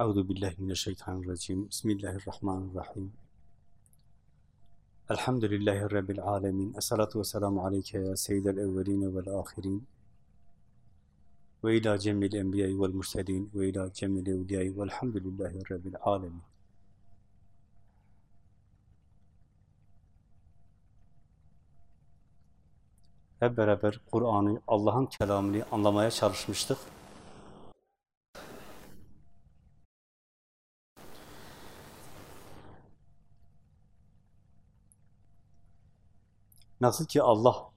Euzu billahi mineşşeytanirracim. Bismillahirrahmanirrahim. Elhamdülillahi rabbil alamin. Essalatu vesselamu aleyke ya seyyidel evvelin ve'l ahirin. Ve ila cemil enbiya'i ve'l murselin ve ila cemil evliya'i ve'lhamdülillahi rabbil alamin. Hep beraber Kur'an'ı, Allah'ın kelamını anlamaya çalışmıştık. Nasıl ki Allah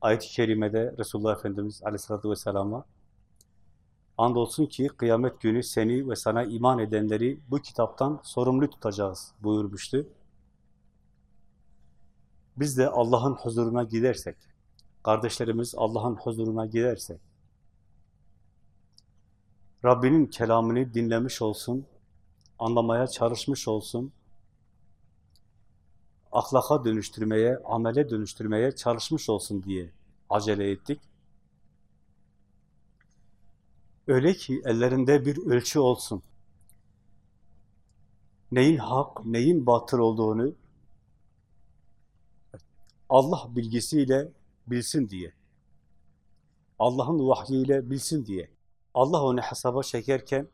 ayet-i kerimede Resulullah Efendimiz Aleyhisselatü Vesselam'a andolsun ki kıyamet günü seni ve sana iman edenleri bu kitaptan sorumlu tutacağız buyurmuştu. Biz de Allah'ın huzuruna gidersek, kardeşlerimiz Allah'ın huzuruna gidersek, Rabbinin kelamını dinlemiş olsun, anlamaya çalışmış olsun, ahlaka dönüştürmeye, amele dönüştürmeye çalışmış olsun diye acele ettik. Öyle ki ellerinde bir ölçü olsun. Neyin hak, neyin batıl olduğunu Allah bilgisiyle bilsin diye. Allah'ın vahyiyle bilsin diye. Allah onu hesaba çekerken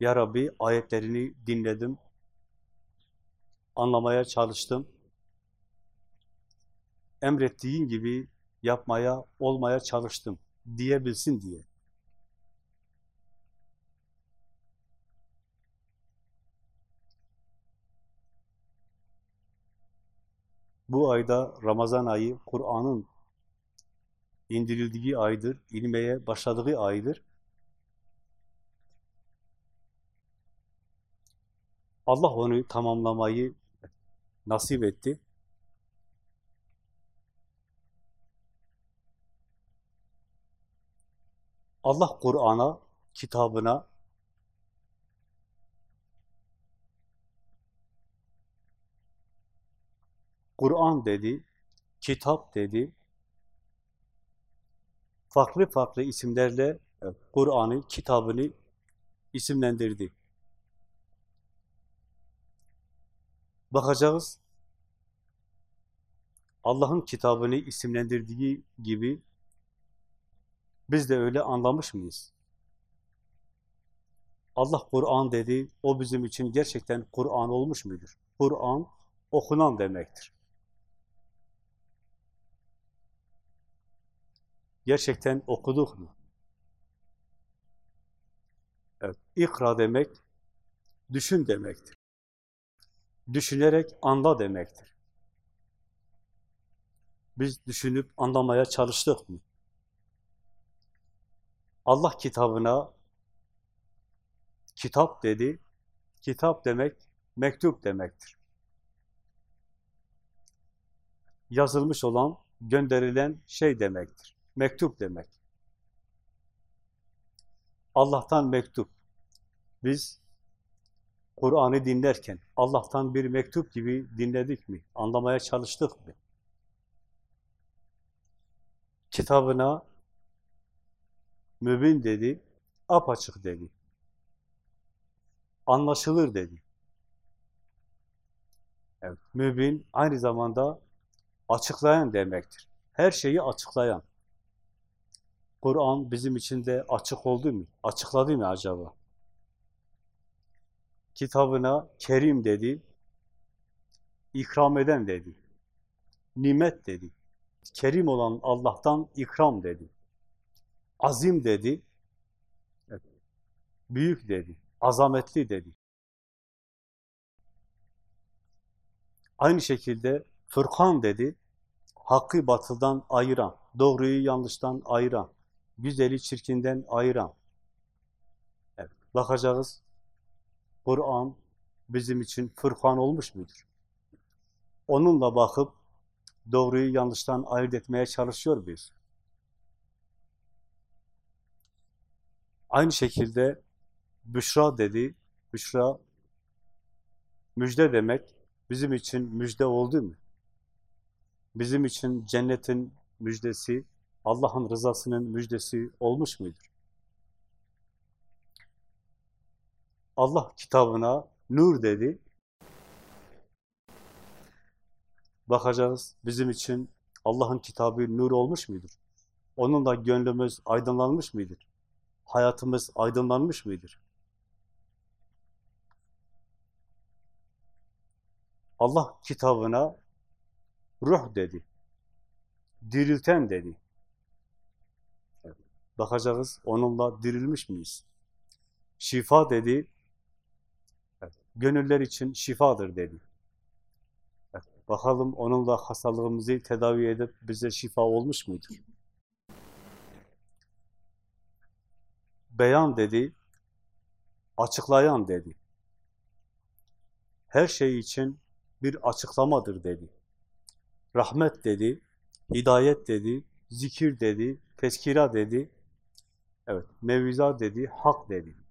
Ya Rabbi ayetlerini dinledim, anlamaya çalıştım. Emrettiğin gibi yapmaya, olmaya çalıştım diyebilsin diye. Bu ayda Ramazan ayı Kur'an'ın indirildiği aydır, inmeye başladığı aydır. Allah onu tamamlamayı nasip etti. Allah Kur'an'a, kitabına Kur'an dedi, kitap dedi, farklı farklı isimlerle Kur'an'ı, kitabını isimlendirdi. Bakacağız, Allah'ın kitabını isimlendirdiği gibi biz de öyle anlamış mıyız? Allah Kur'an dedi, o bizim için gerçekten Kur'an olmuş mudur? Kur'an okunan demektir. Gerçekten okuduk mu? Evet, ikra demek, düşün demektir. Düşünerek anla demektir. Biz düşünüp anlamaya çalıştık mı? Allah kitabına kitap dedi. Kitap demek mektup demektir. Yazılmış olan, gönderilen şey demektir. Mektup demek. Allah'tan mektup. Biz Kur'an'ı dinlerken Allah'tan bir mektup gibi dinledik mi? Anlamaya çalıştık mı? Kitabına mübin dedi, apaçık dedi. Anlaşılır dedi. Evet, mübin aynı zamanda açıklayan demektir. Her şeyi açıklayan. Kur'an bizim için de açık oldu mu? Açıkladı mı acaba? Kitabına Kerim dedi, ikram eden dedi, nimet dedi. Kerim olan Allah'tan ikram dedi. Azim dedi, büyük dedi, azametli dedi. Aynı şekilde Fırkan dedi, hakkı batıldan ayıran, doğruyu yanlıştan ayıran, güzeli çirkinden ayıran. Evet, bakacağız, Kur'an bizim için Fırkan olmuş mudur? Onunla bakıp doğruyu yanlıştan ayırt etmeye çalışıyor muyuz? Aynı şekilde Büşra dedi, Büşra müjde demek bizim için müjde oldu mu? Bizim için cennetin müjdesi, Allah'ın rızasının müjdesi olmuş mudur? Allah kitabına nur dedi. Bakacağız bizim için Allah'ın kitabı nur olmuş mudur? Onunla gönlümüz aydınlanmış mıdır? Hayatımız aydınlanmış mıdır? Allah kitabına ruh dedi. Dirilten dedi. Bakacağız onunla dirilmiş miyiz? Şifa dedi. Gönüller için şifadır dedi. Bakalım onunla hastalığımızı tedavi edip bize şifa olmuş mudur? Beyan dedi, açıklayan dedi. Her şey için bir açıklamadır dedi. Rahmet dedi, hidayet dedi, zikir dedi, tezkira dedi, evet, meviza dedi, hak dedi.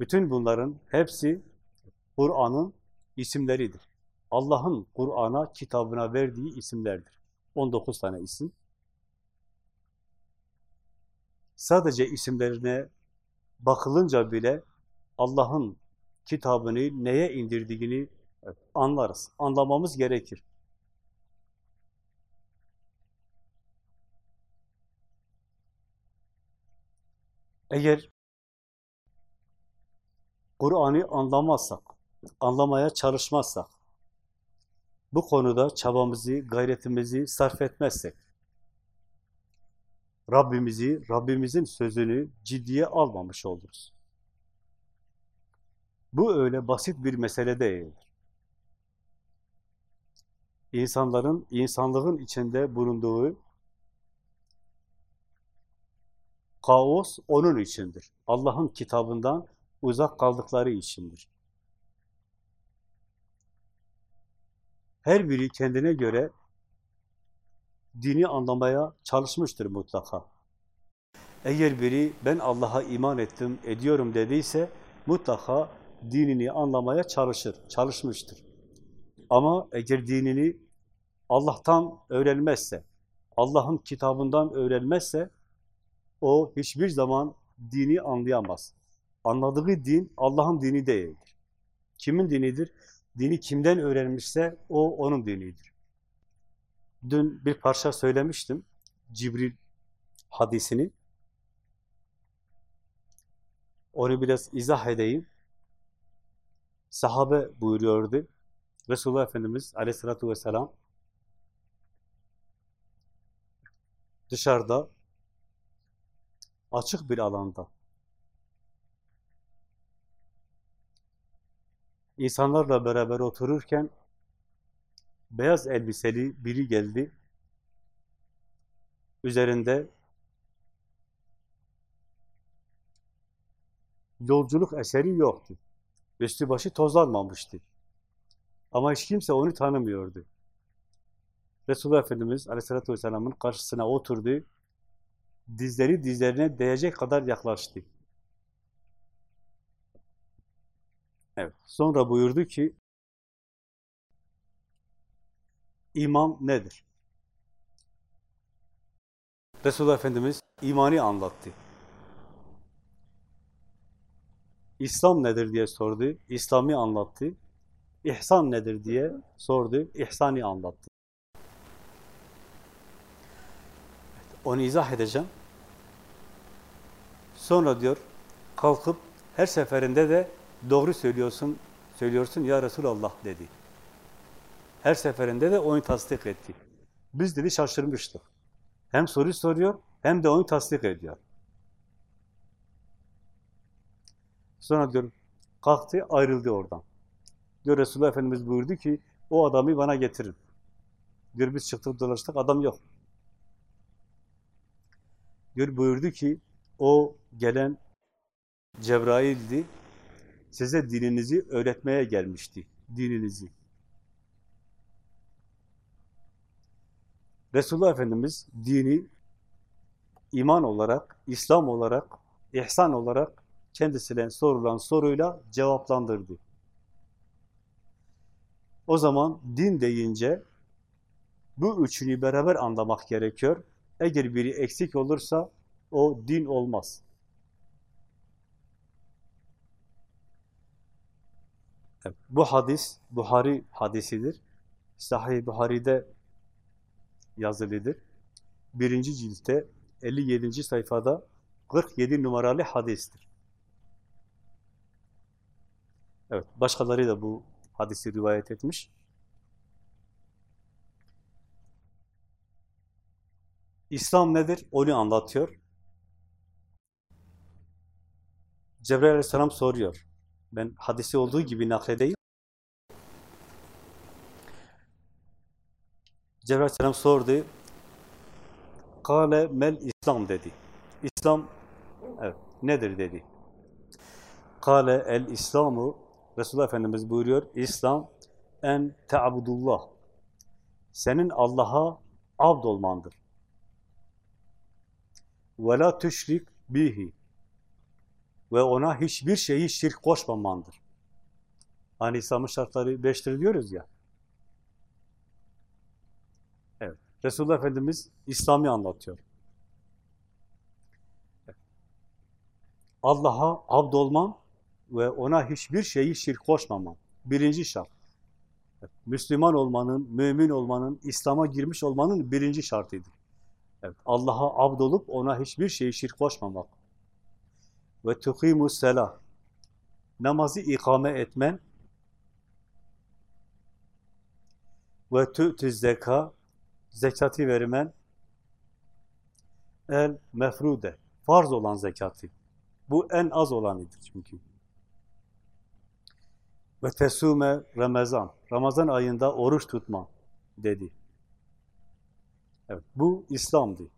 Bütün bunların hepsi Kur'an'ın isimleridir. Allah'ın Kur'an'a, kitabına verdiği isimlerdir. 19 tane isim. Sadece isimlerine bakılınca bile Allah'ın kitabını neye indirdiğini anlarız. Anlamamız gerekir. Eğer Kur'an'ı anlamazsak, anlamaya çalışmazsak, bu konuda çabamızı, gayretimizi sarf etmezsek, Rabbimizi, Rabbimizin sözünü ciddiye almamış oluruz. Bu öyle basit bir mesele değildir. İnsanların, insanlığın içinde bulunduğu kaos onun içindir. Allah'ın kitabından uzak kaldıkları içindir. Her biri kendine göre dini anlamaya çalışmıştır mutlaka. Eğer biri ben Allah'a iman ettim, ediyorum dediyse mutlaka dinini anlamaya çalışır, çalışmıştır. Ama eğer dinini Allah'tan öğrenmezse, Allah'ın kitabından öğrenmezse o hiçbir zaman dini anlayamaz. Anladığı din Allah'ın dini değildir. Kimin dinidir? Dini kimden öğrenmişse o onun dinidir. Dün bir parça söylemiştim. Cibril hadisini. Onu biraz izah edeyim. Sahabe buyuruyordu. Resulullah Efendimiz aleyhissalatü vesselam dışarıda açık bir alanda insanlarla beraber otururken beyaz elbiseli biri geldi. Üzerinde yolculuk eseri yoktu. Üstü başı tozlanmamıştı. Ama hiç kimse onu tanımıyordu. Resulullah Efendimiz Aleyhisselatü Vesselam'ın karşısına oturdu. Dizleri dizlerine değecek kadar yaklaştı. Evet. Sonra buyurdu ki iman nedir? Resulullah Efendimiz imani anlattı. İslam nedir diye sordu. İslami anlattı. İhsan nedir diye sordu. İhsani anlattı. Onu izah edeceğim. Sonra diyor kalkıp her seferinde de doğru söylüyorsun, söylüyorsun ya Resulallah dedi. Her seferinde de onu tasdik etti. Biz dedi şaşırmıştık. Hem soru soruyor hem de onu tasdik ediyor. Sonra diyor kalktı ayrıldı oradan. Diyor Resulullah Efendimiz buyurdu ki o adamı bana getirin. Diyor biz çıktık dolaştık adam yok. Diyor buyurdu ki o gelen Cebrail'di. Size dininizi öğretmeye gelmişti. Dininizi. Resulullah Efendimiz dini iman olarak, İslam olarak, ihsan olarak kendisine sorulan soruyla cevaplandırdı. O zaman din deyince bu üçünü beraber anlamak gerekiyor. Eğer biri eksik olursa o din olmaz. Bu hadis Buhari hadisidir. Sahih Buhari'de yazılıdır. Birinci ciltte 57. sayfada 47 numaralı hadistir. Evet, başkaları da bu hadisi rivayet etmiş. İslam nedir? Onu anlatıyor. Cebrail aleyhisselam soruyor. Ben hadisi olduğu gibi nakledeyim. Cebrail aleyhisselam sordu. Kale mel İslam dedi. İslam evet, nedir dedi. Kale el İslamu Resulullah Efendimiz buyuruyor. İslam en te'abudullah. Senin Allah'a abd olmandır. Ve la tüşrik bihi. Ve ona hiçbir şeyi şirk koşmamandır. Hani İslam'ın şartları beştir diyoruz ya. Evet. Resulullah Efendimiz İslam'ı anlatıyor. Allah'a abd olman ve ona hiçbir şeyi şirk koşmaman. Birinci şart. Evet. Müslüman olmanın, mümin olmanın, İslam'a girmiş olmanın birinci şartıdır. Evet. Allah'a abd olup ona hiçbir şeyi şirk koşmamak. Ve tukimus selah. Namazı ikame etmen ve tu'tü zeka zekatı vermen el mefrude farz olan zekatı. Bu en az olanıdır çünkü. Ve tesume Ramazan. Ramazan ayında oruç tutma dedi. Evet, bu İslam'dı.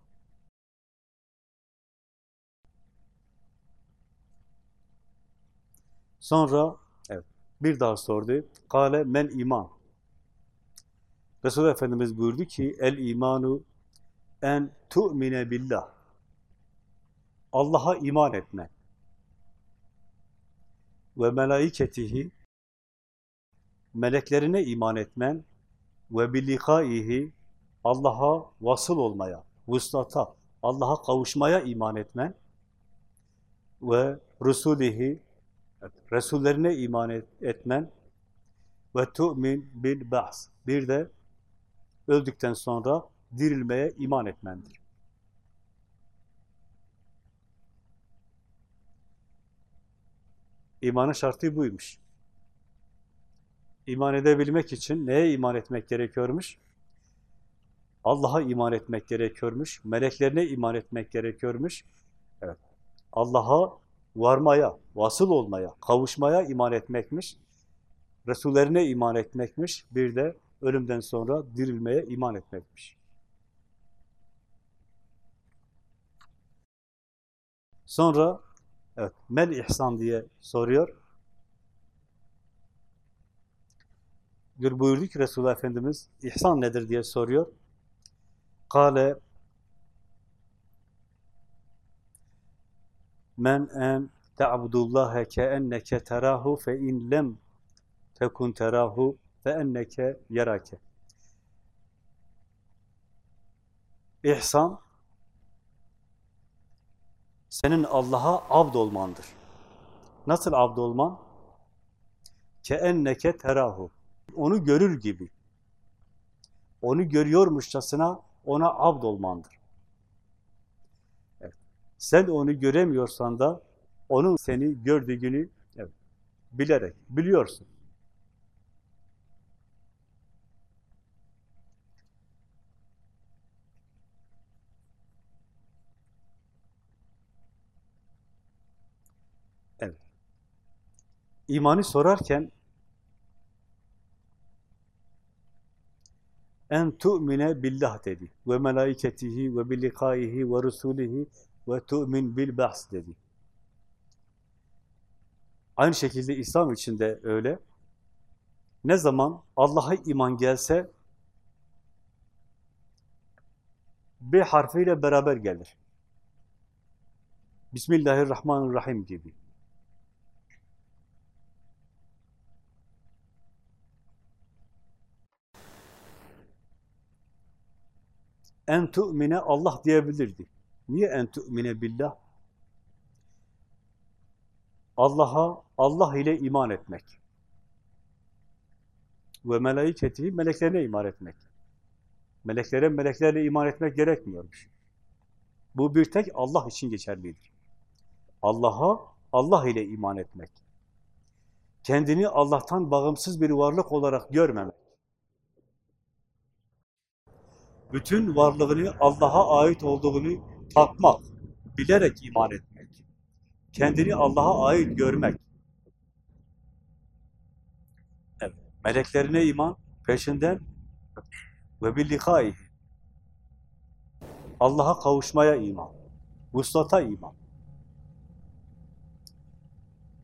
Sonra evet, bir daha sordu. Kale men iman. Resulullah Efendimiz buyurdu ki el imanu en tu'mine billah. Allah'a iman etme. Ve melaiketihi meleklerine iman etmen ve bilikaihi Allah'a vasıl olmaya, vuslata, Allah'a kavuşmaya iman etmen ve rusulihi Resullerine iman et, etmen ve tu'min bil ba's bir de öldükten sonra dirilmeye iman etmendir. İmanın şartı buymuş. İman edebilmek için neye iman etmek gerekiyormuş? Allah'a iman etmek gerekiyormuş, meleklerine iman etmek gerekiyormuş. Evet. Allah'a varmaya, vasıl olmaya, kavuşmaya iman etmekmiş. Resullerine iman etmekmiş. Bir de ölümden sonra dirilmeye iman etmekmiş. Sonra evet, mel ihsan diye soruyor. Buyurdu ki Resulullah Efendimiz, ihsan nedir diye soruyor. Kale men en te'abudullahe keenneke terahu fe in lem tekun terahu fe enneke yerake. İhsan senin Allah'a abd olmandır. Nasıl abd olman? Keenneke terahu. Onu görür gibi. Onu görüyormuşçasına ona abd olmandır. Sen onu göremiyorsan da onun seni gördüğünü evet, bilerek, biliyorsun. Evet. İmanı sorarken en tu'mine billah dedi. Ve melaiketihi ve bilikaihi ve rusulihi ve tu'min bil ba's dedi. Aynı şekilde İslam için de öyle. Ne zaman Allah'a iman gelse bir harfiyle beraber gelir. Bismillahirrahmanirrahim gibi. En tu'mine Allah diyebilirdi. Niye en tu'mine billah? Allah'a, Allah ile iman etmek. Ve melaiketihi meleklerine iman etmek. Meleklere meleklerle iman etmek gerekmiyormuş. Bu bir tek Allah için geçerlidir. Allah'a Allah ile iman etmek. Kendini Allah'tan bağımsız bir varlık olarak görmemek. Bütün varlığını Allah'a ait olduğunu tatmak, bilerek iman etmek. Kendini Allah'a ait görmek. Evet. Meleklerine iman, peşinden ve billikâihi. Allah'a kavuşmaya iman, vuslata iman.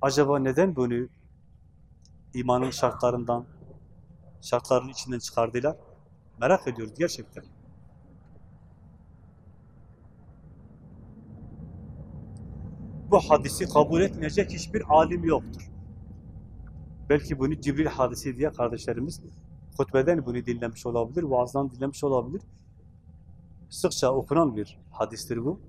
Acaba neden bunu imanın şartlarından, şartların içinden çıkardılar? Merak ediyoruz gerçekten. Bu hadisi kabul etmeyecek hiçbir alim yoktur. Belki bunu Cibril hadisi diye kardeşlerimiz hutbeden bunu dinlemiş olabilir, vaazdan dinlemiş olabilir. Sıkça okunan bir hadistir bu.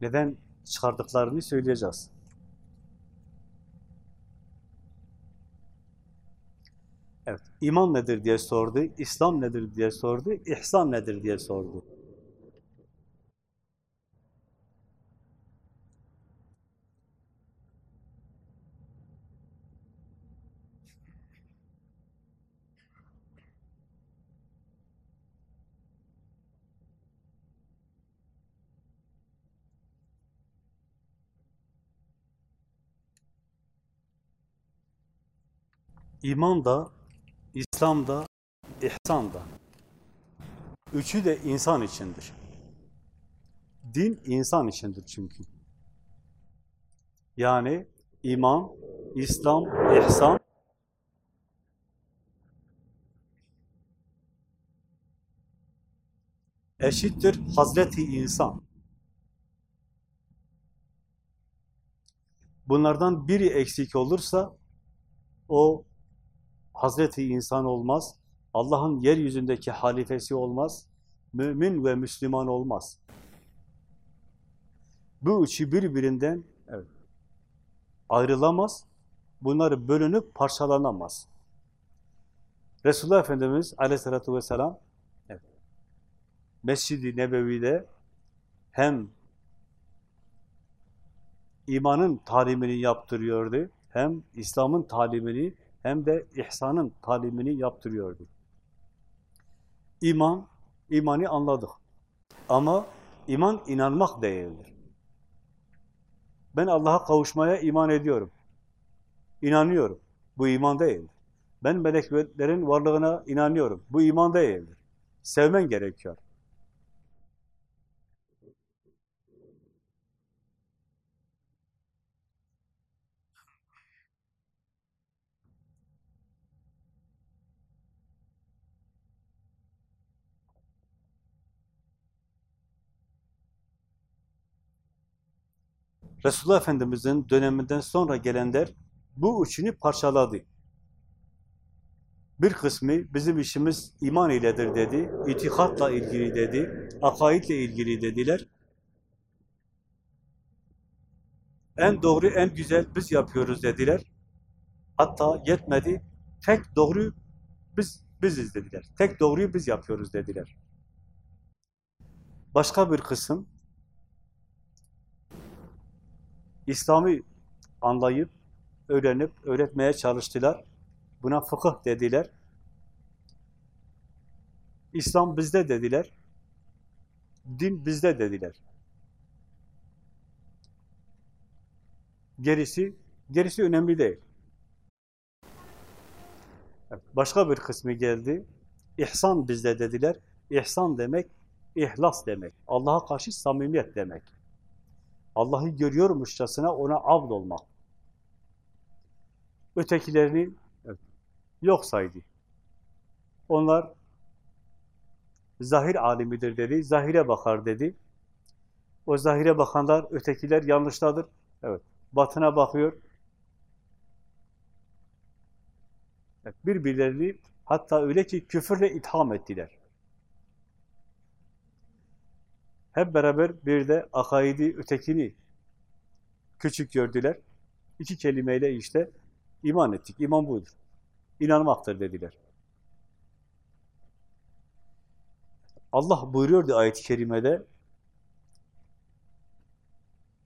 Neden çıkardıklarını söyleyeceğiz. Evet, iman nedir diye sordu, İslam nedir diye sordu, ihsan nedir diye sordu. İman da, İslam da, ihsan da. Üçü de insan içindir. Din insan içindir çünkü. Yani iman, İslam, ihsan eşittir Hazreti insan. Bunlardan biri eksik olursa o Hazreti insan olmaz, Allah'ın yeryüzündeki halifesi olmaz, mümin ve Müslüman olmaz. Bu üçü birbirinden evet, ayrılamaz, bunları bölünüp parçalanamaz. Resulullah Efendimiz aleyhissalatü vesselam evet, Mescid-i Nebevi'de hem imanın talimini yaptırıyordu, hem İslam'ın talimini hem de ihsanın talimini yaptırıyordu. İman, imanı anladık. Ama iman inanmak değildir. Ben Allah'a kavuşmaya iman ediyorum. İnanıyorum. Bu iman değildir. Ben meleklerin varlığına inanıyorum. Bu iman değildir. Sevmen gerekiyor. Resulullah Efendimiz'in döneminden sonra gelenler bu üçünü parçaladı. Bir kısmı bizim işimiz iman iledir dedi, itikatla ilgili dedi, akaidle ilgili dediler. En doğru, en güzel biz yapıyoruz dediler. Hatta yetmedi, tek doğru biz biziz dediler. Tek doğruyu biz yapıyoruz dediler. Başka bir kısım İslam'ı anlayıp, öğrenip, öğretmeye çalıştılar. Buna fıkıh dediler. İslam bizde dediler. Din bizde dediler. Gerisi, gerisi önemli değil. Başka bir kısmı geldi. İhsan bizde dediler. İhsan demek, ihlas demek. Allah'a karşı samimiyet demek. Allah'ı görüyormuşçasına ona avd olmak. Ötekilerini evet, yok saydı. Onlar zahir alimidir dedi, zahire bakar dedi. O zahire bakanlar, ötekiler yanlıştadır. Evet, batına bakıyor. Evet, birbirlerini hatta öyle ki küfürle itham ettiler. Hep beraber bir de akaidi ötekini küçük gördüler. İki kelimeyle işte iman ettik. İman budur. İnanmaktır dediler. Allah buyuruyordu ayet-i kerimede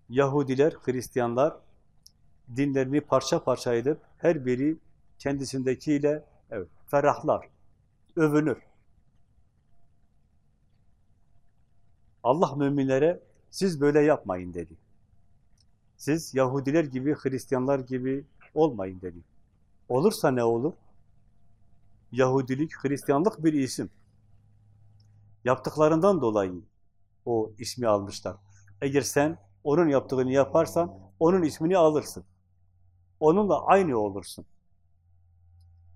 Yahudiler, Hristiyanlar dinlerini parça parça edip her biri kendisindekiyle evet, ferahlar, övünür. Allah müminlere siz böyle yapmayın dedi. Siz Yahudiler gibi, Hristiyanlar gibi olmayın dedi. Olursa ne olur? Yahudilik, Hristiyanlık bir isim. Yaptıklarından dolayı o ismi almışlar. Eğer sen onun yaptığını yaparsan onun ismini alırsın. Onunla aynı olursun.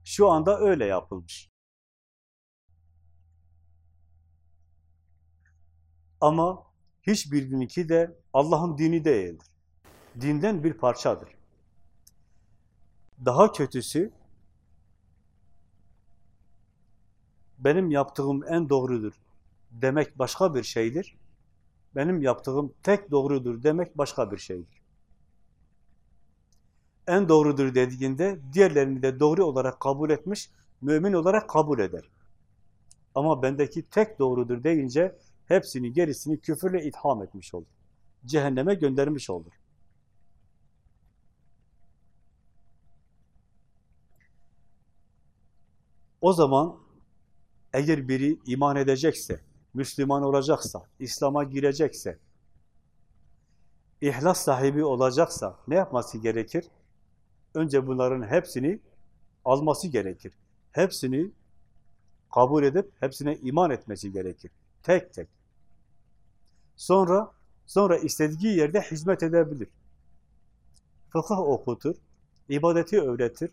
Şu anda öyle yapılmış. Ama hiçbirininki de Allah'ın dini değildir. Dinden bir parçadır. Daha kötüsü, benim yaptığım en doğrudur demek başka bir şeydir. Benim yaptığım tek doğrudur demek başka bir şeydir. En doğrudur dediğinde diğerlerini de doğru olarak kabul etmiş, mümin olarak kabul eder. Ama bendeki tek doğrudur deyince hepsini gerisini küfürle itham etmiş olur. Cehenneme göndermiş olur. O zaman eğer biri iman edecekse, Müslüman olacaksa, İslam'a girecekse, ihlas sahibi olacaksa ne yapması gerekir? Önce bunların hepsini alması gerekir. Hepsini kabul edip hepsine iman etmesi gerekir. Tek tek. Sonra sonra istediği yerde hizmet edebilir. Fıkıh okutur, ibadeti öğretir,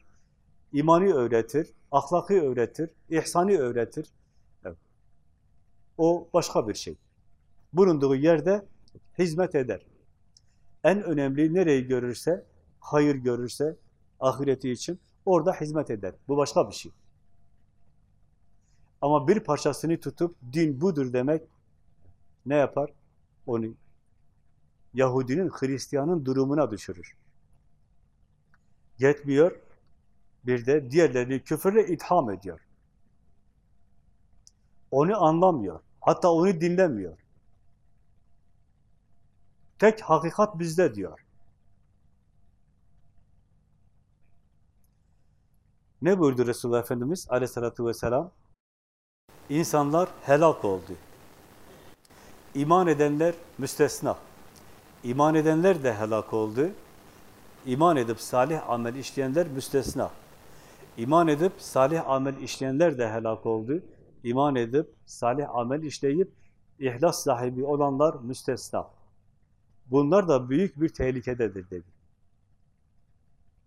imani öğretir, ahlakı öğretir, ihsani öğretir. Evet. O başka bir şey. Bulunduğu yerde hizmet eder. En önemli nereyi görürse, hayır görürse, ahireti için orada hizmet eder. Bu başka bir şey. Ama bir parçasını tutup din budur demek ne yapar? Onu Yahudinin, Hristiyanın durumuna düşürür. Yetmiyor, bir de diğerlerini küfürle itham ediyor. Onu anlamıyor. Hatta onu dinlemiyor. Tek hakikat bizde diyor. Ne buyurdu Resulullah Efendimiz aleyhissalatü vesselam? İnsanlar helak oldu. İman edenler müstesna. İman edenler de helak oldu. İman edip salih amel işleyenler müstesna. İman edip salih amel işleyenler de helak oldu. İman edip salih amel işleyip ihlas sahibi olanlar müstesna. Bunlar da büyük bir tehlikededir dedi.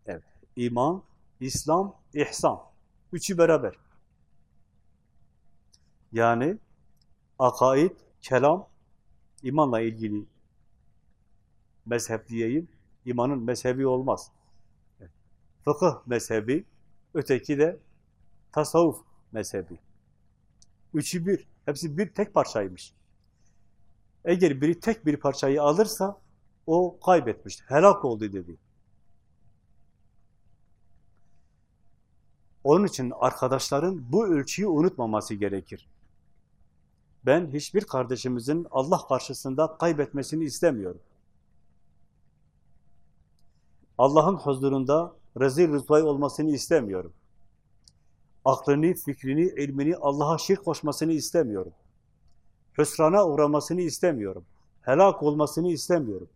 Evet. İman, İslam, ihsan. Üçü beraber. Yani akaid, kelam, imanla ilgili mezhep diyeyim. İmanın mezhebi olmaz. Fıkıh mezhebi, öteki de tasavvuf mezhebi. Üçü bir. Hepsi bir tek parçaymış. Eğer biri tek bir parçayı alırsa o kaybetmiştir. Helak oldu dedi. Onun için arkadaşların bu ölçüyü unutmaması gerekir. Ben hiçbir kardeşimizin Allah karşısında kaybetmesini istemiyorum. Allah'ın huzurunda rezil rüsvay olmasını istemiyorum. Aklını, fikrini, ilmini Allah'a şirk koşmasını istemiyorum. Hüsrana uğramasını istemiyorum. Helak olmasını istemiyorum.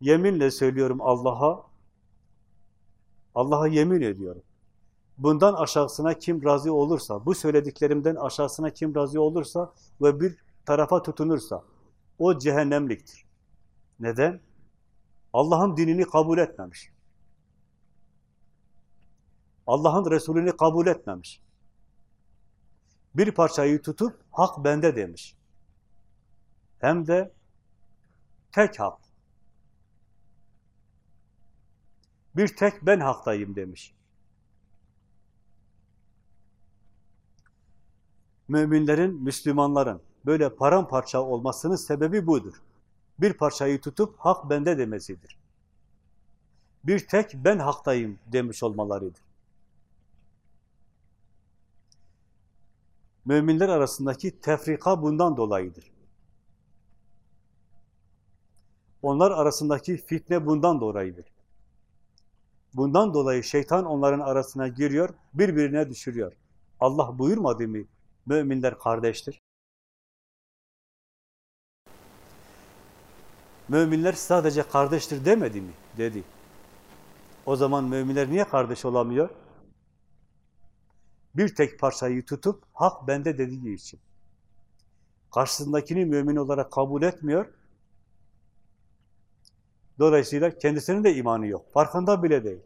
Yeminle söylüyorum Allah'a, Allah'a yemin ediyorum. Bundan aşağısına kim razı olursa, bu söylediklerimden aşağısına kim razı olursa ve bir tarafa tutunursa, o cehennemliktir. Neden? Allah'ın dinini kabul etmemiş. Allah'ın Resulünü kabul etmemiş. Bir parçayı tutup hak bende demiş. Hem de tek hak. Bir tek ben haktayım demiş. Müminlerin, Müslümanların böyle paramparça olmasının sebebi budur. Bir parçayı tutup hak bende demesidir. Bir tek ben haktayım demiş olmalarıdır. Müminler arasındaki tefrika bundan dolayıdır. Onlar arasındaki fitne bundan dolayıdır. Bundan dolayı şeytan onların arasına giriyor, birbirine düşürüyor. Allah buyurmadı mı? Müminler kardeştir. Müminler sadece kardeştir demedi mi? Dedi. O zaman müminler niye kardeş olamıyor? Bir tek parçayı tutup hak bende dediği için. Karşısındakini mümin olarak kabul etmiyor. Dolayısıyla kendisinin de imanı yok. Farkında bile değil.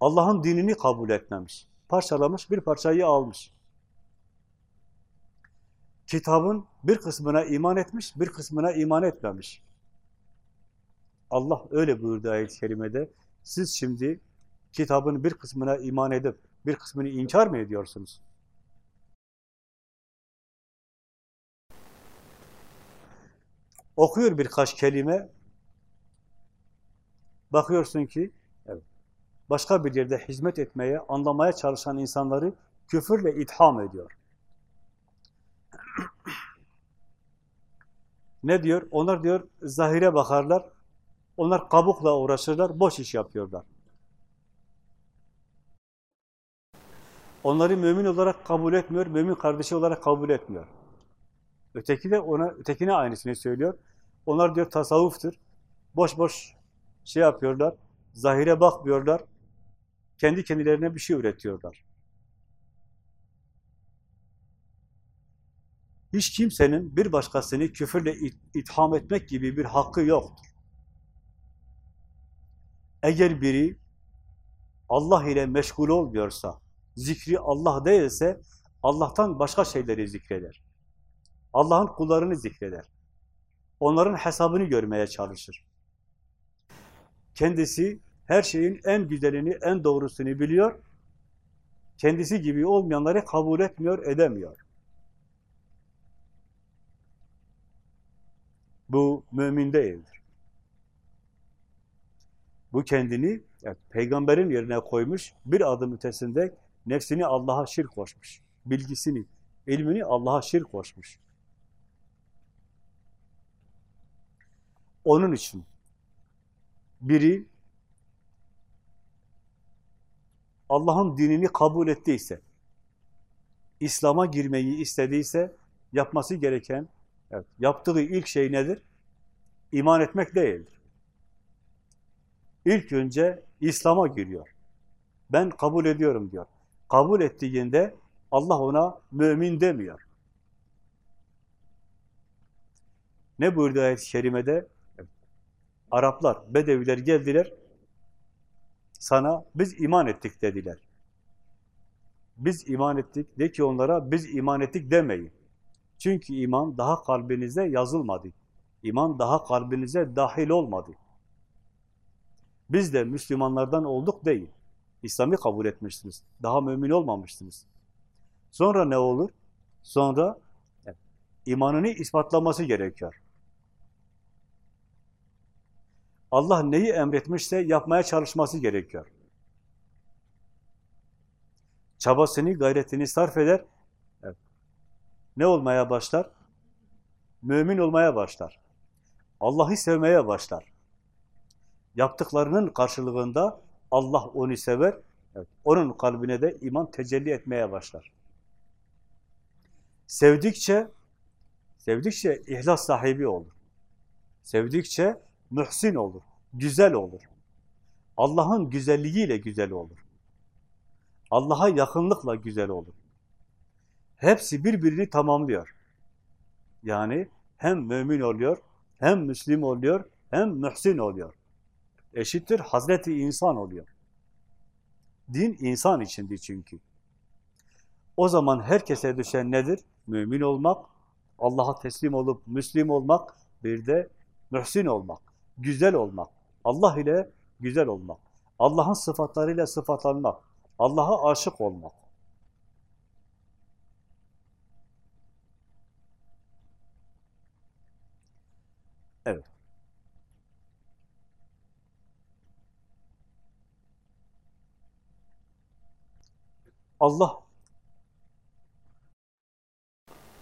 Allah'ın dinini kabul etmemiş. Parçalamış, bir parçayı almış. Kitabın bir kısmına iman etmiş, bir kısmına iman etmemiş. Allah öyle buyurdu ayet-i kerimede. Siz şimdi kitabın bir kısmına iman edip bir kısmını inkar mı ediyorsunuz? Okuyor birkaç kelime, bakıyorsun ki başka bir yerde hizmet etmeye, anlamaya çalışan insanları küfürle itham ediyor. ne diyor? Onlar diyor zahire bakarlar, onlar kabukla uğraşırlar, boş iş yapıyorlar. Onları mümin olarak kabul etmiyor, mümin kardeşi olarak kabul etmiyor. Öteki de ona, ötekine aynısını söylüyor. Onlar diyor tasavvuftur. Boş boş şey yapıyorlar, zahire bakmıyorlar. Kendi kendilerine bir şey üretiyorlar. Hiç kimsenin bir başkasını küfürle itham etmek gibi bir hakkı yoktur. Eğer biri Allah ile meşgul olmuyorsa, zikri Allah değilse, Allah'tan başka şeyleri zikreder. Allah'ın kullarını zikreder. Onların hesabını görmeye çalışır. Kendisi her şeyin en güzelini, en doğrusunu biliyor. Kendisi gibi olmayanları kabul etmiyor, edemiyor. Bu mümin değildir. Bu kendini evet, peygamberin yerine koymuş, bir adım ötesinde nefsini Allah'a şirk koşmuş. Bilgisini, ilmini Allah'a şirk koşmuş. Onun için biri Allah'ın dinini kabul ettiyse, İslam'a girmeyi istediyse yapması gereken, evet, yaptığı ilk şey nedir? İman etmek değildir. İlk önce İslam'a giriyor. Ben kabul ediyorum diyor. Kabul ettiğinde Allah ona mümin demiyor. Ne buyurdu ayet-i kerimede? Araplar, Bedeviler geldiler, sana biz iman ettik dediler. Biz iman ettik, de ki onlara biz iman ettik demeyin. Çünkü iman daha kalbinize yazılmadı. İman daha kalbinize dahil olmadı. Biz de Müslümanlardan olduk değil. İslam'ı kabul etmişsiniz. Daha mümin olmamışsınız. Sonra ne olur? Sonra imanını ispatlaması gerekiyor. Allah neyi emretmişse yapmaya çalışması gerekiyor. Çabasını, gayretini sarf eder. Evet. Ne olmaya başlar? Mümin olmaya başlar. Allah'ı sevmeye başlar. Yaptıklarının karşılığında Allah onu sever. Evet. Onun kalbine de iman tecelli etmeye başlar. Sevdikçe sevdikçe ihlas sahibi olur. Sevdikçe mühsin olur, güzel olur. Allah'ın güzelliğiyle güzel olur. Allah'a yakınlıkla güzel olur. Hepsi birbirini tamamlıyor. Yani hem mümin oluyor, hem Müslim oluyor, hem mühsin oluyor. Eşittir Hazreti insan oluyor. Din insan içindi çünkü. O zaman herkese düşen nedir? Mümin olmak, Allah'a teslim olup Müslim olmak, bir de mühsin olmak güzel olmak, Allah ile güzel olmak, Allah'ın sıfatlarıyla sıfatlanmak, Allah'a aşık olmak. Evet. Allah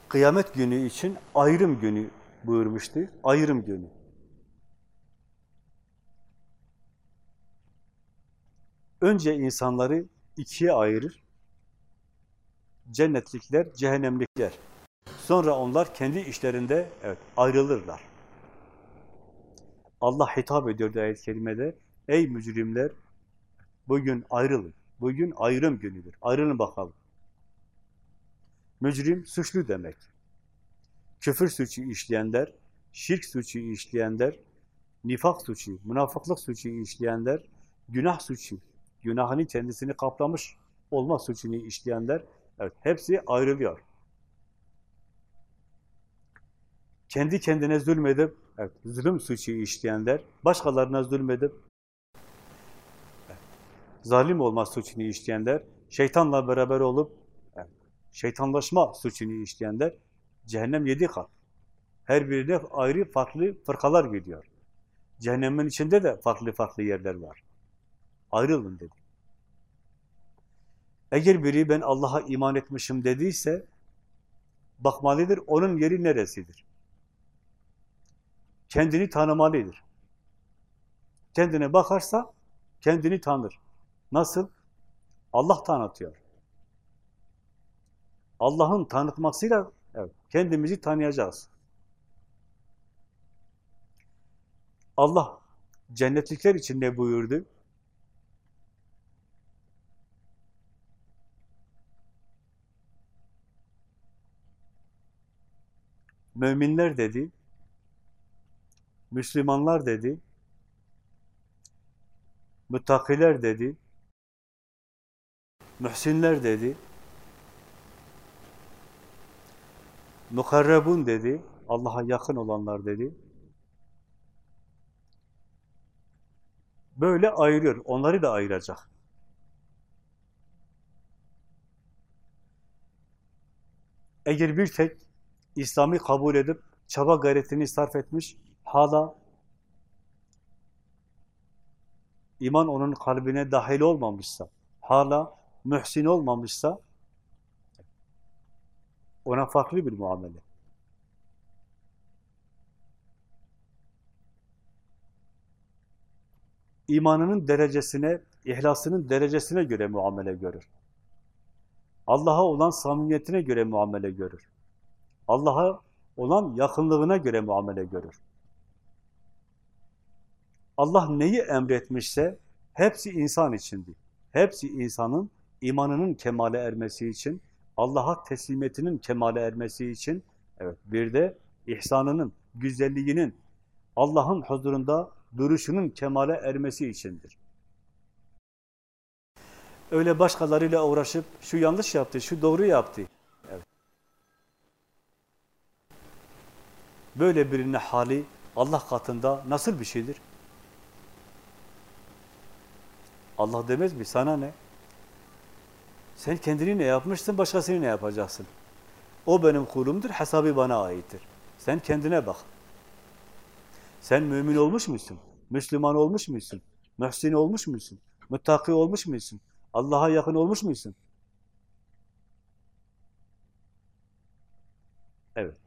kıyamet günü için ayrım günü buyurmuştu. Ayrım günü. Önce insanları ikiye ayırır. Cennetlikler, cehennemlikler. Sonra onlar kendi işlerinde evet, ayrılırlar. Allah hitap ediyor ayet-i kerimede. Ey mücrimler, bugün ayrılın. Bugün ayrım günüdür. Ayrılın bakalım. Mücrim, suçlu demek. Küfür suçu işleyenler, şirk suçu işleyenler, nifak suçu, münafıklık suçu işleyenler, günah suçu, günahını kendisini kaplamış olma suçunu işleyenler, evet, hepsi ayrılıyor. Kendi kendine zulmedip, evet, zulüm suçu işleyenler, başkalarına zulmedip, evet, zalim olma suçunu işleyenler, şeytanla beraber olup, evet, şeytanlaşma suçunu işleyenler, cehennem yedi kat. Her birine ayrı farklı fırkalar gidiyor. Cehennemin içinde de farklı farklı yerler var. Ayrılın dedi. Eğer biri ben Allah'a iman etmişim dediyse, bakmalıdır onun yeri neresidir? Kendini tanımalıdır. Kendine bakarsa kendini tanır. Nasıl? Allah tanıtıyor. Allah'ın tanıtmasıyla evet, kendimizi tanıyacağız. Allah cennetlikler için ne buyurdu? Müminler dedi, Müslümanlar dedi, müttakiler dedi, mühsinler dedi, mukarrebun dedi, Allah'a yakın olanlar dedi. Böyle ayırıyor, onları da ayıracak. Eğer bir tek İslam'ı kabul edip çaba gayretini sarf etmiş, hala iman onun kalbine dahil olmamışsa, hala mühsin olmamışsa, ona farklı bir muamele. İmanının derecesine, ihlasının derecesine göre muamele görür. Allah'a olan samimiyetine göre muamele görür. Allah'a olan yakınlığına göre muamele görür. Allah neyi emretmişse hepsi insan içindi. Hepsi insanın imanının kemale ermesi için, Allah'a teslimiyetinin kemale ermesi için, evet bir de ihsanının, güzelliğinin, Allah'ın huzurunda duruşunun kemale ermesi içindir. Öyle başkalarıyla uğraşıp şu yanlış yaptı, şu doğru yaptı. Evet. Böyle birinin hali Allah katında nasıl bir şeydir? Allah demez mi? Sana ne? Sen kendini ne yapmışsın, başkasını ne yapacaksın? O benim kulumdur, hesabı bana aittir. Sen kendine bak. Sen mümin olmuş musun? Müslüman olmuş musun? Mühsin olmuş musun? Müttaki olmuş musun? Allah'a yakın olmuş musun? Evet.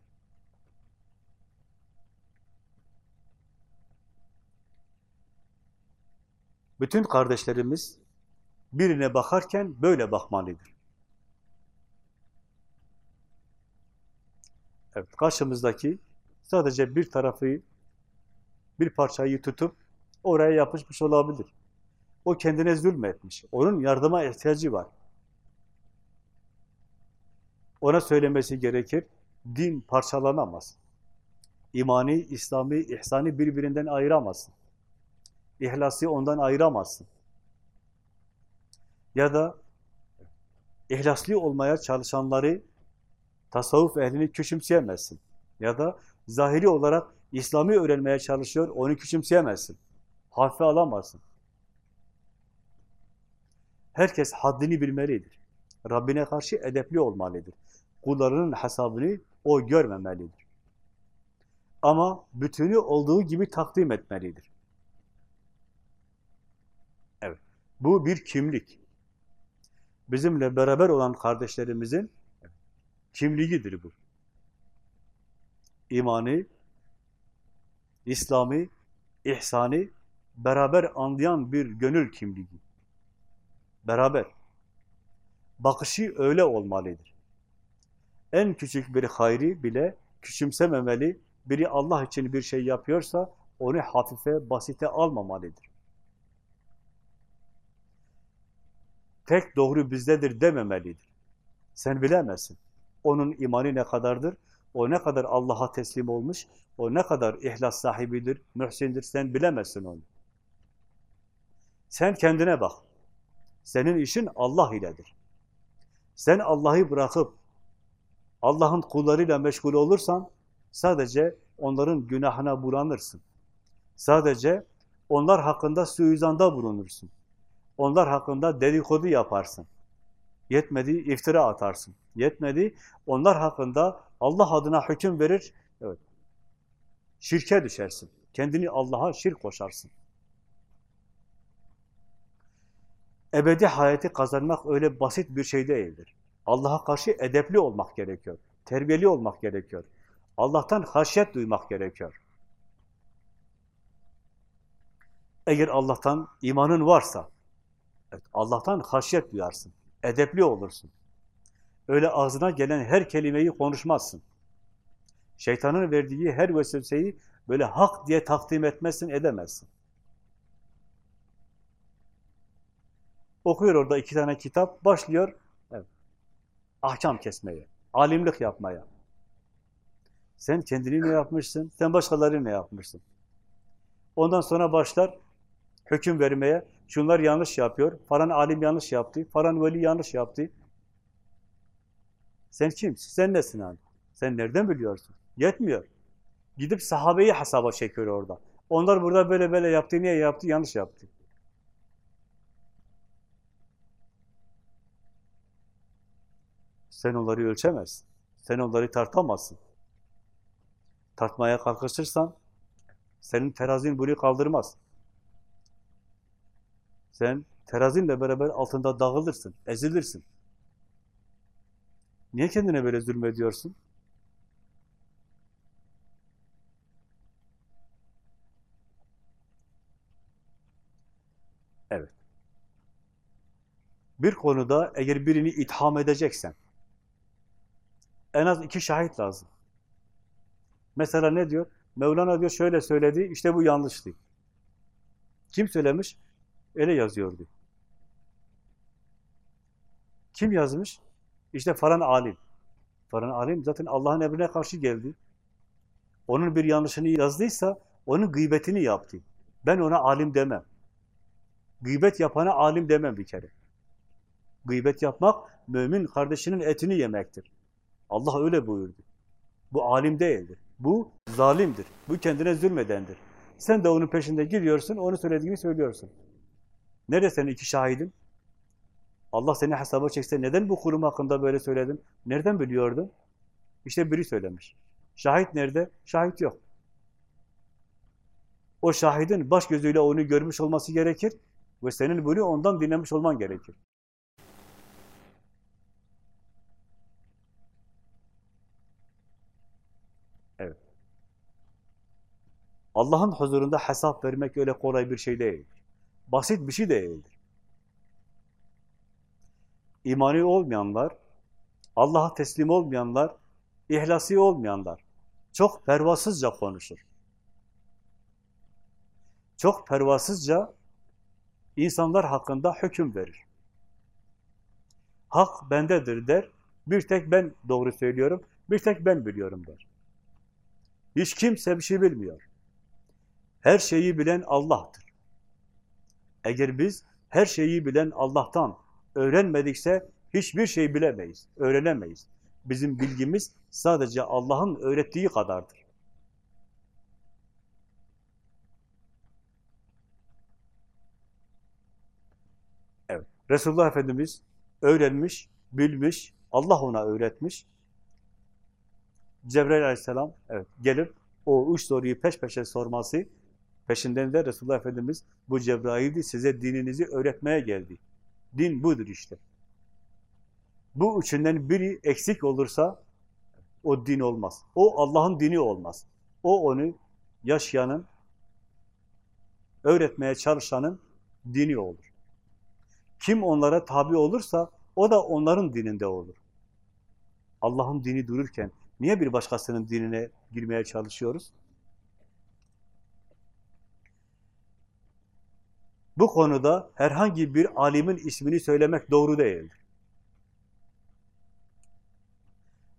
Bütün kardeşlerimiz birine bakarken böyle bakmalıdır. Evet, karşımızdaki sadece bir tarafı, bir parçayı tutup oraya yapışmış olabilir. O kendine zulmetmiş. Onun yardıma ihtiyacı var. Ona söylemesi gerekir. Din parçalanamaz. İmani, İslami, ihsani birbirinden ayıramazsın. İhlası ondan ayıramazsın. Ya da ihlaslı olmaya çalışanları tasavvuf ehlini küçümseyemezsin. Ya da zahiri olarak İslam'ı öğrenmeye çalışıyor, onu küçümseyemezsin. Hafife alamazsın. Herkes haddini bilmelidir. Rabbine karşı edepli olmalıdır. Kullarının hesabını o görmemelidir. Ama bütünü olduğu gibi takdim etmelidir. Evet. Bu bir kimlik. Bizimle beraber olan kardeşlerimizin kimliğidir bu. İmanı, İslami, ihsani beraber anlayan bir gönül kimliği. Beraber. Bakışı öyle olmalıdır. En küçük bir hayri bile küçümsememeli, biri Allah için bir şey yapıyorsa onu hafife, basite almamalıdır. Tek doğru bizdedir dememelidir. Sen bilemezsin. Onun imanı ne kadardır? O ne kadar Allah'a teslim olmuş? O ne kadar ihlas sahibidir, mühsindir? Sen bilemezsin onu. Sen kendine bak. Senin işin Allah iledir. Sen Allah'ı bırakıp Allah'ın kullarıyla meşgul olursan sadece onların günahına bulanırsın. Sadece onlar hakkında suizanda bulunursun. Onlar hakkında dedikodu yaparsın. Yetmedi iftira atarsın. Yetmedi onlar hakkında Allah adına hüküm verir. Evet. Şirke düşersin. Kendini Allah'a şirk koşarsın. Ebedi hayatı kazanmak öyle basit bir şey değildir. Allah'a karşı edepli olmak gerekiyor. Terbiyeli olmak gerekiyor. Allah'tan haşyet duymak gerekiyor. Eğer Allah'tan imanın varsa, evet, Allah'tan haşyet duyarsın, edepli olursun. Öyle ağzına gelen her kelimeyi konuşmazsın. Şeytanın verdiği her vesveseyi böyle hak diye takdim etmezsin, edemezsin. Okuyor orada iki tane kitap, başlıyor evet, ahkam kesmeye, alimlik yapmaya. Sen kendini ne yapmışsın, sen başkaları ne yapmışsın? Ondan sonra başlar hüküm vermeye, şunlar yanlış yapıyor, falan alim yanlış yaptı, falan veli yanlış yaptı. Sen kimsin? Sen nesin abi? Sen nereden biliyorsun? Yetmiyor. Gidip sahabeyi hesaba çekiyor orada. Onlar burada böyle böyle yaptı, niye yaptı? Yanlış yaptı. Sen onları ölçemezsin. Sen onları tartamazsın. Tartmaya kalkışırsan senin terazin bunu kaldırmaz. Sen terazinle beraber altında dağılırsın, ezilirsin. Niye kendine böyle zulmediyorsun? Evet. Bir konuda eğer birini itham edeceksen, en az iki şahit lazım. Mesela ne diyor? Mevlana diyor şöyle söyledi, işte bu yanlıştı. Kim söylemiş? Öyle yazıyordu. Kim yazmış? İşte falan alim. Falan alim zaten Allah'ın emrine karşı geldi. Onun bir yanlışını yazdıysa onun gıybetini yaptı. Ben ona alim demem. Gıybet yapana alim demem bir kere. Gıybet yapmak mümin kardeşinin etini yemektir. Allah öyle buyurdu. Bu alim değildir. Bu zalimdir. Bu kendine zulmedendir. Sen de onun peşinde gidiyorsun, onu söylediğini söylüyorsun. Nerede senin iki şahidin? Allah seni hesaba çekse neden bu kurum hakkında böyle söyledin? Nereden biliyordun? İşte biri söylemiş. Şahit nerede? Şahit yok. O şahidin baş gözüyle onu görmüş olması gerekir ve senin bunu ondan dinlemiş olman gerekir. Evet. Allah'ın huzurunda hesap vermek öyle kolay bir şey değil. Basit bir şey değildir. İmani olmayanlar, Allah'a teslim olmayanlar, ihlasi olmayanlar çok pervasızca konuşur. Çok pervasızca insanlar hakkında hüküm verir. Hak bendedir der, bir tek ben doğru söylüyorum, bir tek ben biliyorum der. Hiç kimse bir şey bilmiyor. Her şeyi bilen Allah'tır. Eğer biz her şeyi bilen Allah'tan öğrenmedikse hiçbir şey bilemeyiz, öğrenemeyiz. Bizim bilgimiz sadece Allah'ın öğrettiği kadardır. Evet, Resulullah Efendimiz öğrenmiş, bilmiş, Allah ona öğretmiş. Cebrail aleyhisselam evet, gelip o üç soruyu peş peşe sorması, peşinden de Resulullah Efendimiz bu Cebrail'di size dininizi öğretmeye geldi. Din budur işte. Bu üçünden biri eksik olursa o din olmaz. O Allah'ın dini olmaz. O onu yaşayanın, öğretmeye çalışanın dini olur. Kim onlara tabi olursa o da onların dininde olur. Allah'ın dini dururken niye bir başkasının dinine girmeye çalışıyoruz? Bu konuda herhangi bir alimin ismini söylemek doğru değildir.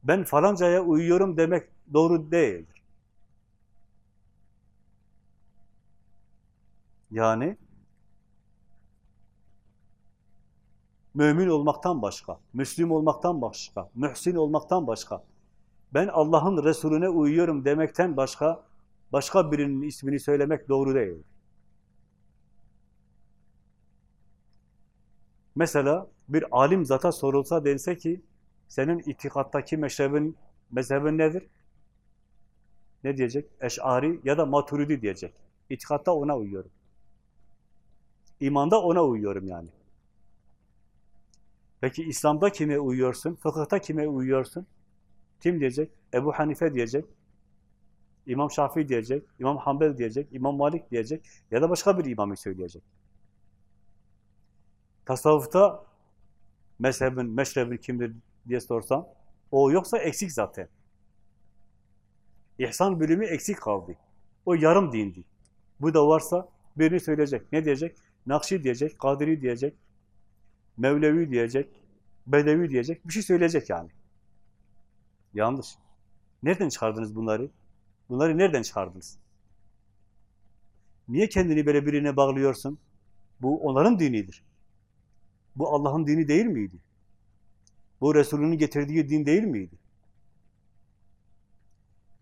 Ben falancaya uyuyorum demek doğru değildir. Yani mümin olmaktan başka, Müslüm olmaktan başka, mühsin olmaktan başka, ben Allah'ın Resulüne uyuyorum demekten başka, başka birinin ismini söylemek doğru değil. Mesela bir alim zata sorulsa dense ki, senin itikattaki meşrebin, mezhebin nedir? Ne diyecek? Eş'ari ya da maturidi diyecek. İtikatta ona uyuyorum. İmanda ona uyuyorum yani. Peki İslam'da kime uyuyorsun? Fıkıhta kime uyuyorsun? Kim diyecek? Ebu Hanife diyecek. İmam Şafii diyecek, İmam Hanbel diyecek, İmam Malik diyecek ya da başka bir imamı söyleyecek. Tasavvufta mezhebin, meşrebin kimdir diye sorsan, o yoksa eksik zaten. İhsan bölümü eksik kaldı. O yarım dindi. Bu da varsa birini söyleyecek. Ne diyecek? Nakşi diyecek, Kadiri diyecek, Mevlevi diyecek, Bedevi diyecek, bir şey söyleyecek yani. Yanlış. Nereden çıkardınız bunları? Bunları nereden çıkardınız? Niye kendini böyle birine bağlıyorsun? Bu onların dinidir. Bu Allah'ın dini değil miydi? Bu Resulünün getirdiği din değil miydi?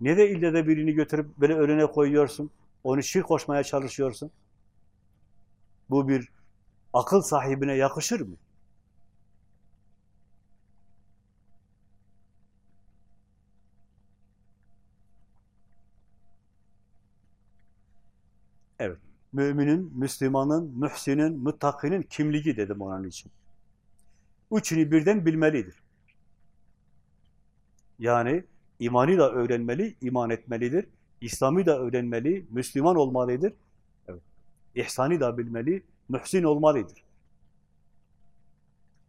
Niye de ille de birini götürüp böyle önüne koyuyorsun? Onu şirk koşmaya çalışıyorsun? Bu bir akıl sahibine yakışır mı? Evet. Müminin, Müslümanın, mühsinin, müttakinin kimliği dedim onun için. Üçünü birden bilmelidir. Yani imanı da öğrenmeli, iman etmelidir. İslam'ı da öğrenmeli, Müslüman olmalıdır. Evet. İhsanı da bilmeli, mühsin olmalıdır.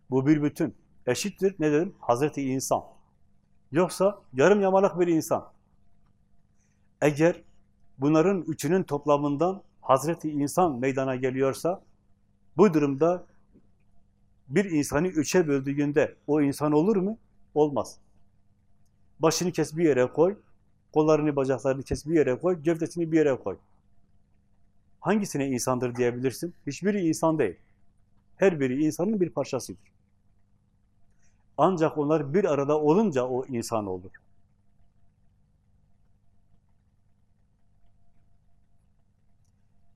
Bu bir bütün. Eşittir, ne dedim? Hazreti insan. Yoksa yarım yamalak bir insan. Eğer bunların üçünün toplamından Hazreti insan meydana geliyorsa, bu durumda bir insanı üçe böldüğünde o insan olur mu? Olmaz. Başını kes bir yere koy, kollarını, bacaklarını kes bir yere koy, gövdesini bir yere koy. Hangisine insandır diyebilirsin? Hiçbiri insan değil. Her biri insanın bir parçasıdır. Ancak onlar bir arada olunca o insan olur.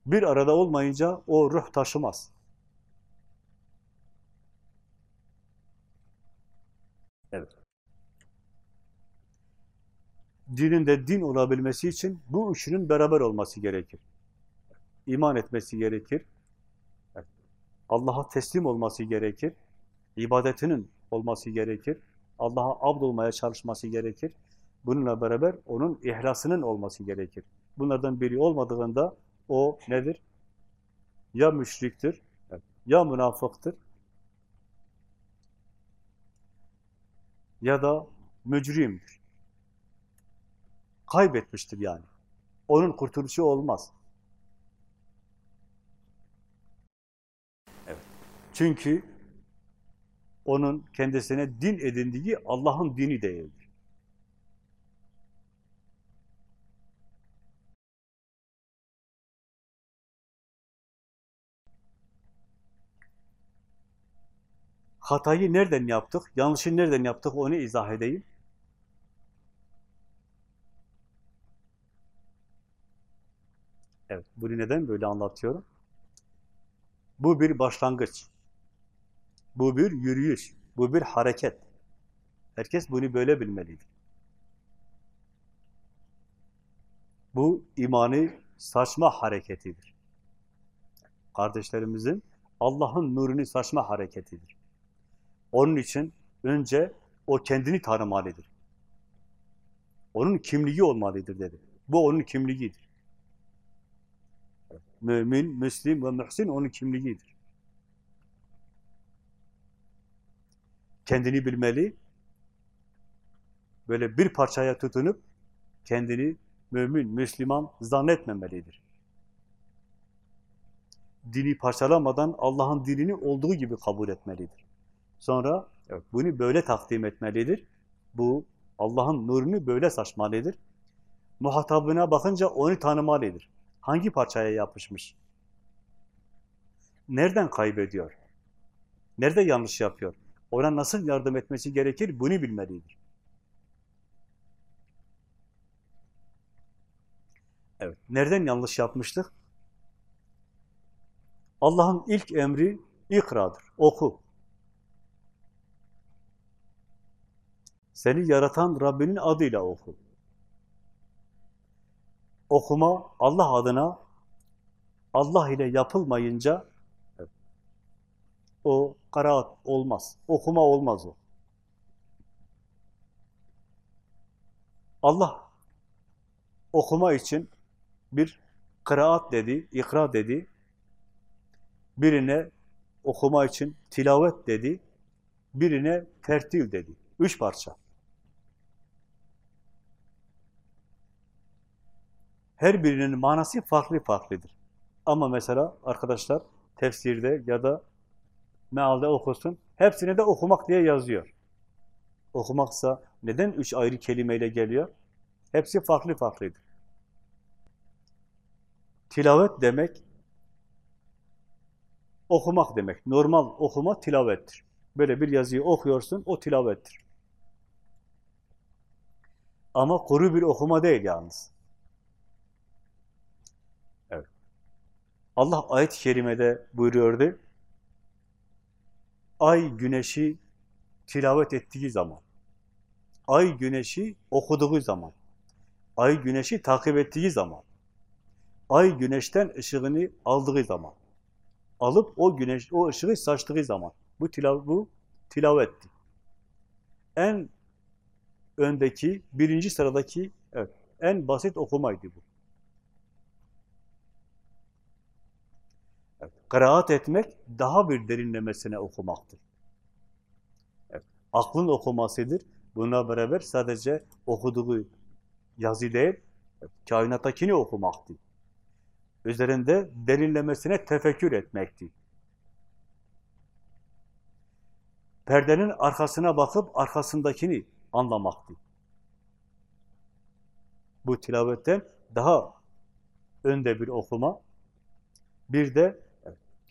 Bir arada olmayınca o ruh taşımaz. Evet. Dinin de din olabilmesi için bu üçünün beraber olması gerekir. İman etmesi gerekir. Allah'a teslim olması gerekir. İbadetinin olması gerekir. Allah'a abd olmaya çalışması gerekir. Bununla beraber onun ihlasının olması gerekir. Bunlardan biri olmadığında o nedir? Ya müşriktir, ya münafıktır, ya da mücrimdir. Kaybetmiştir yani. Onun kurtuluşu olmaz. Evet. Çünkü onun kendisine din edindiği Allah'ın dini değildir. Hatayı nereden yaptık, yanlışı nereden yaptık onu izah edeyim. Evet, bunu neden böyle anlatıyorum? Bu bir başlangıç. Bu bir yürüyüş. Bu bir hareket. Herkes bunu böyle bilmelidir. Bu imani saçma hareketidir. Kardeşlerimizin Allah'ın nurunu saçma hareketidir. Onun için önce o kendini tanımalıdır. Onun kimliği olmalıdır dedi. Bu onun kimliğidir. Mümin, Müslim ve Mühsin onun kimliğidir. Kendini bilmeli, böyle bir parçaya tutunup kendini mümin, Müslüman zannetmemelidir. Dini parçalamadan Allah'ın dinini olduğu gibi kabul etmelidir. Sonra evet, bunu böyle takdim etmelidir. Bu Allah'ın nurunu böyle saçmalıdır. Muhatabına bakınca onu tanımalıdır. Hangi parçaya yapışmış? Nereden kaybediyor? Nerede yanlış yapıyor? Ona nasıl yardım etmesi gerekir? Bunu bilmelidir. Evet. Nereden yanlış yapmıştık? Allah'ın ilk emri ikradır. Oku. Seni yaratan Rabbinin adıyla oku. Okuma Allah adına Allah ile yapılmayınca o karaat olmaz. Okuma olmaz o. Allah okuma için bir kıraat dedi, ikra dedi. Birine okuma için tilavet dedi. Birine tertil dedi. Üç parça. Her birinin manası farklı farklıdır. Ama mesela arkadaşlar tefsirde ya da mealde okusun, hepsine de okumak diye yazıyor. Okumaksa neden üç ayrı kelimeyle geliyor? Hepsi farklı farklıdır. Tilavet demek, okumak demek. Normal okuma tilavettir. Böyle bir yazıyı okuyorsun, o tilavettir. Ama kuru bir okuma değil yalnız. Evet. Allah ayet-i kerimede buyuruyordu. Ay güneşi tilavet ettiği zaman, ay güneşi okuduğu zaman, ay güneşi takip ettiği zaman, ay güneşten ışığını aldığı zaman, alıp o güneş o ışığı saçtığı zaman bu tilav bu tilavetti. En öndeki birinci sıradaki evet en basit okumaydı bu. Kıraat etmek daha bir derinlemesine okumaktır. Evet, aklın okumasıdır. Bununla beraber sadece okuduğu yazı değil, kainattakini okumaktır üzerinde derinlemesine tefekkür etmekti. Perdenin arkasına bakıp arkasındakini anlamaktı. Bu tilavetten daha önde bir okuma. Bir de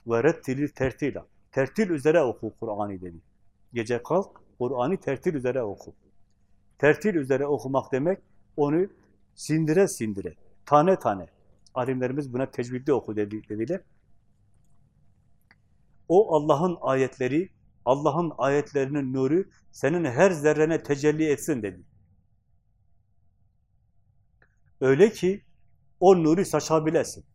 ve rettilil tertila. Tertil üzere oku Kur'an'ı dedi. Gece kalk, Kur'an'ı tertil üzere oku. Tertil üzere okumak demek, onu sindire sindire, tane tane. Alimlerimiz buna tecvidde oku dedi, dediler. O Allah'ın ayetleri, Allah'ın ayetlerinin nuru senin her zerrene tecelli etsin dedi. Öyle ki o nuru saçabilesin.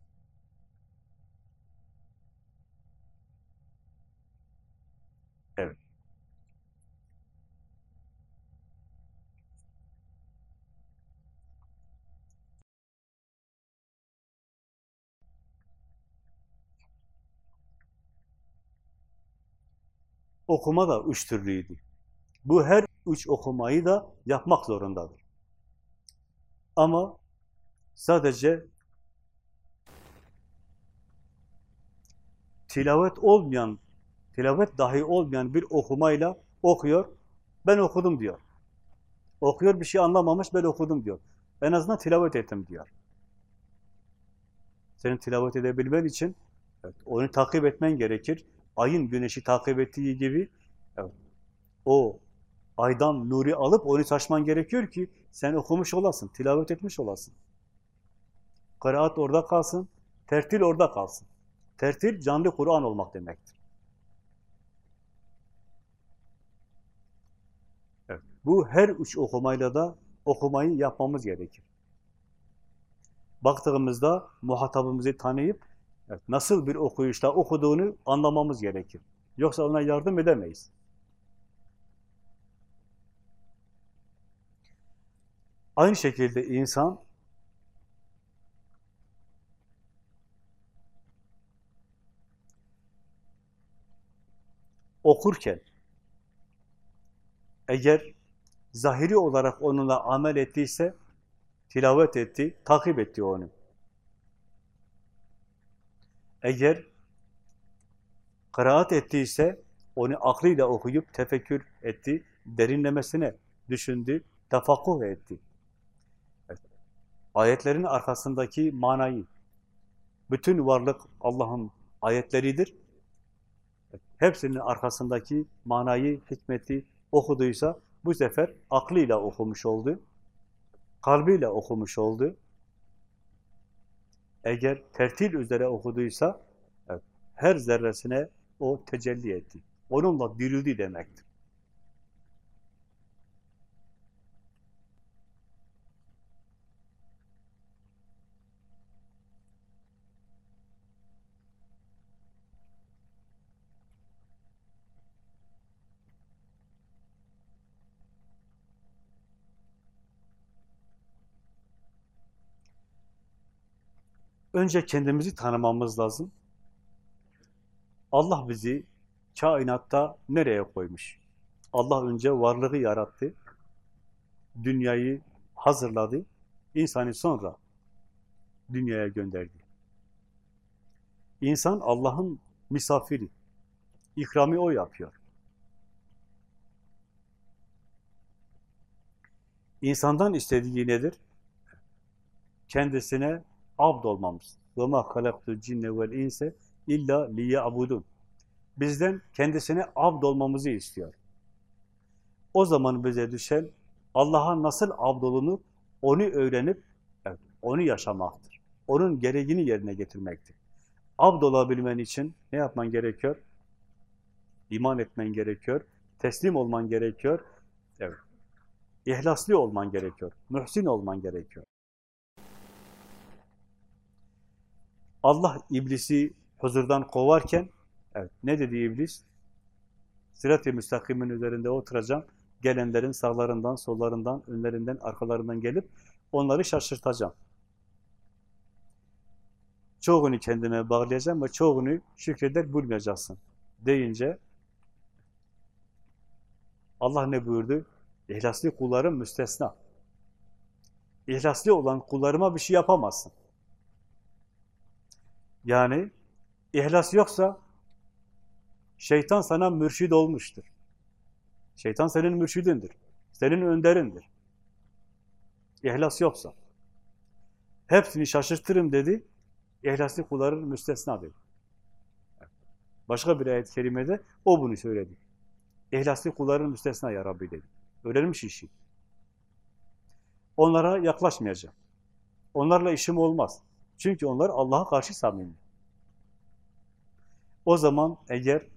Okuma da üç türlüydü. Bu her üç okumayı da yapmak zorundadır. Ama sadece tilavet olmayan, tilavet dahi olmayan bir okumayla okuyor, ben okudum diyor. Okuyor, bir şey anlamamış, ben okudum diyor. En azından tilavet ettim diyor. Senin tilavet edebilmen için evet, onu takip etmen gerekir ayın güneşi takip ettiği gibi o aydan nuri alıp onu taşman gerekiyor ki sen okumuş olasın, tilavet etmiş olasın. Kıraat orada kalsın, tertil orada kalsın. Tertil canlı Kur'an olmak demektir. Evet, bu her üç okumayla da okumayı yapmamız gerekir. Baktığımızda muhatabımızı tanıyıp Evet, nasıl bir okuyuşla okuduğunu anlamamız gerekir. Yoksa ona yardım edemeyiz. Aynı şekilde insan okurken eğer zahiri olarak onunla amel ettiyse tilavet etti, takip etti onu. Eğer kıraat ettiyse onu aklıyla okuyup tefekkür etti, derinlemesine düşündü, tefakkuh etti. Evet. Ayetlerin arkasındaki manayı, bütün varlık Allah'ın ayetleridir. Evet. Hepsinin arkasındaki manayı, hikmeti okuduysa bu sefer aklıyla okumuş oldu, kalbiyle okumuş oldu. Eğer tertil üzere okuduysa evet, her zerresine o tecelli etti. Onunla dirildi demektir. Önce kendimizi tanımamız lazım. Allah bizi kainatta nereye koymuş? Allah önce varlığı yarattı. Dünyayı hazırladı. İnsanı sonra dünyaya gönderdi. İnsan Allah'ın misafiri. İkrami o yapıyor. İnsandan istediği nedir? Kendisine abd olmamız. وَمَا خَلَقْتُ الْجِنَّ وَالْاِنْسَ illa liya'budun. Bizden kendisine abd olmamızı istiyor. O zaman bize düşen Allah'a nasıl abd olunur onu öğrenip evet, onu yaşamaktır. Onun gereğini yerine getirmektir. Abd olabilmen için ne yapman gerekiyor? İman etmen gerekiyor. Teslim olman gerekiyor. Evet. İhlaslı olman gerekiyor. Mühsin olman gerekiyor. Allah iblisi huzurdan kovarken evet, ne dedi iblis? Sırat-ı müstakimin üzerinde oturacağım. Gelenlerin sağlarından, sollarından, önlerinden, arkalarından gelip onları şaşırtacağım. Çoğunu kendime bağlayacağım ve çoğunu şükreder bulmayacaksın deyince Allah ne buyurdu? İhlaslı kullarım müstesna. İhlaslı olan kullarıma bir şey yapamazsın. Yani ihlas yoksa şeytan sana mürşid olmuştur. Şeytan senin mürşidindir. Senin önderindir. İhlas yoksa. Hepsini şaşırtırım dedi. İhlaslı kulların müstesna dedi. Başka bir ayet-i kerimede o bunu söyledi. İhlaslı kulların müstesna ya Rabbi dedi. Öğrenmiş işi. Onlara yaklaşmayacağım. Onlarla işim olmaz. Çünkü onlar Allah'a karşı samimi. O zaman eğer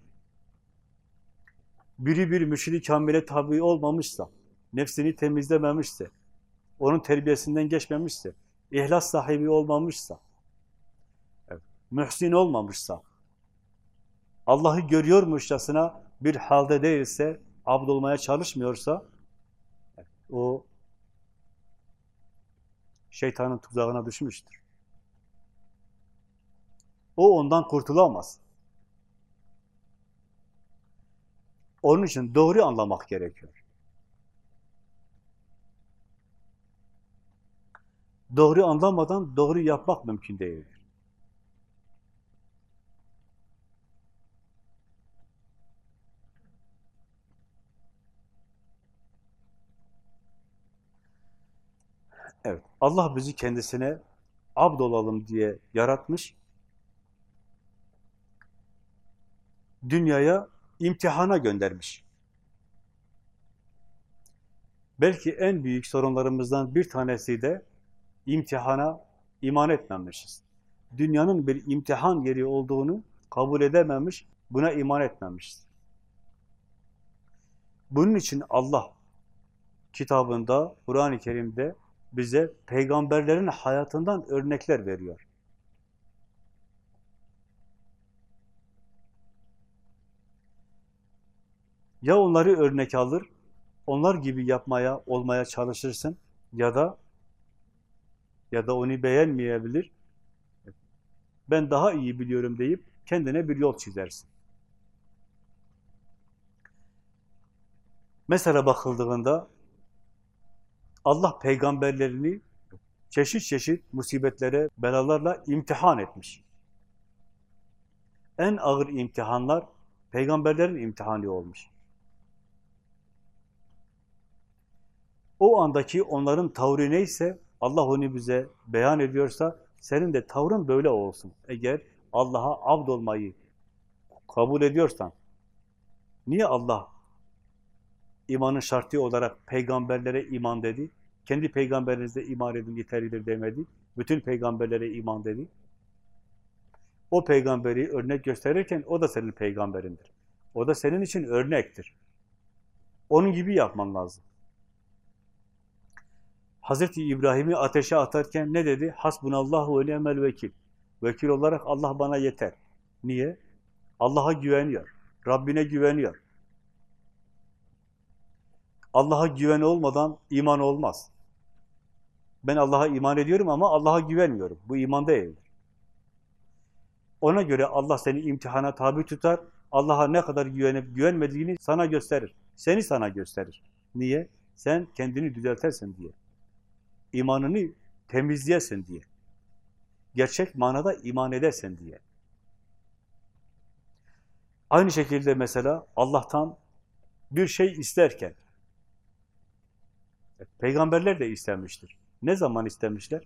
biri bir müşri kamile tabi olmamışsa, nefsini temizlememişse, onun terbiyesinden geçmemişse, ihlas sahibi olmamışsa, mühsin olmamışsa, Allah'ı görüyormuşçasına bir halde değilse, abd olmaya çalışmıyorsa, o şeytanın tuzağına düşmüştür. O ondan kurtulamaz. Onun için doğru anlamak gerekiyor. Doğru anlamadan doğru yapmak mümkün değildir. Evet, Allah bizi kendisine abd olalım diye yaratmış. Dünyaya imtihana göndermiş. Belki en büyük sorunlarımızdan bir tanesi de imtihana iman etmemişiz. Dünyanın bir imtihan yeri olduğunu kabul edememiş, buna iman etmemişiz. Bunun için Allah kitabında, Kur'an-ı Kerim'de bize peygamberlerin hayatından örnekler veriyor. Ya onları örnek alır, onlar gibi yapmaya, olmaya çalışırsın, ya da ya da onu beğenmeyebilir. Ben daha iyi biliyorum deyip kendine bir yol çizersin. Mesela bakıldığında Allah peygamberlerini çeşit çeşit musibetlere, belalarla imtihan etmiş. En ağır imtihanlar peygamberlerin imtihanı olmuş. O andaki onların tavrı neyse, Allah onu bize beyan ediyorsa, senin de tavrın böyle olsun. Eğer Allah'a abd olmayı kabul ediyorsan, niye Allah imanın şartı olarak peygamberlere iman dedi? Kendi peygamberinize iman edin yeterlidir demedi. Bütün peygamberlere iman dedi. O peygamberi örnek gösterirken o da senin peygamberindir. O da senin için örnektir. Onun gibi yapman lazım. Hazreti İbrahim'i ateşe atarken ne dedi? Hasbunallahu ve ni'mel vekil. Vekil olarak Allah bana yeter. Niye? Allah'a güveniyor. Rabbine güveniyor. Allah'a güven olmadan iman olmaz. Ben Allah'a iman ediyorum ama Allah'a güvenmiyorum. Bu iman değildir. Ona göre Allah seni imtihana tabi tutar. Allah'a ne kadar güvenip güvenmediğini sana gösterir. Seni sana gösterir. Niye? Sen kendini düzeltersin diye. İmanını temizleyesin diye. Gerçek manada iman edersin diye. Aynı şekilde mesela Allah'tan bir şey isterken, peygamberler de istenmiştir. Ne zaman istemişler?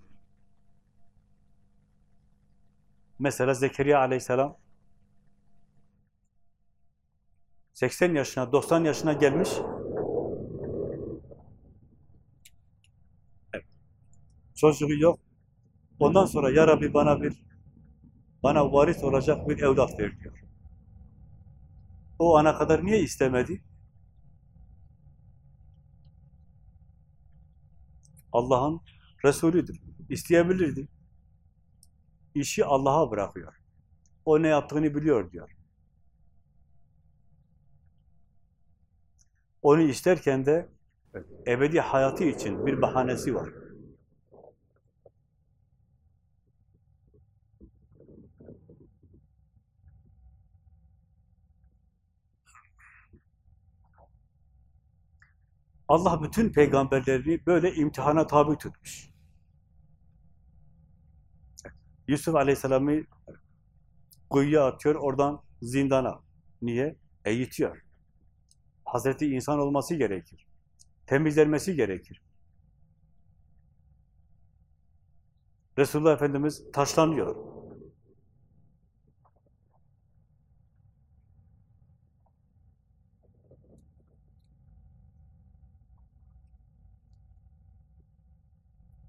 Mesela Zekeriya aleyhisselam 80 yaşına, 90 yaşına gelmiş. Çocuğu yok. Ondan sonra ya Rabbi bana bir bana varis olacak bir evlat ver diyor. O ana kadar niye istemedi? Allah'ın Resulüdür. İsteyebilirdi. İşi Allah'a bırakıyor. O ne yaptığını biliyor diyor. Onu isterken de ebedi hayatı için bir bahanesi var. Allah bütün peygamberlerini böyle imtihana tabi tutmuş. Yusuf Aleyhisselam'ı kuyuya atıyor, oradan zindana. Niye? Eğitiyor. Hazreti insan olması gerekir. Temizlenmesi gerekir. Resulullah Efendimiz taşlanıyor.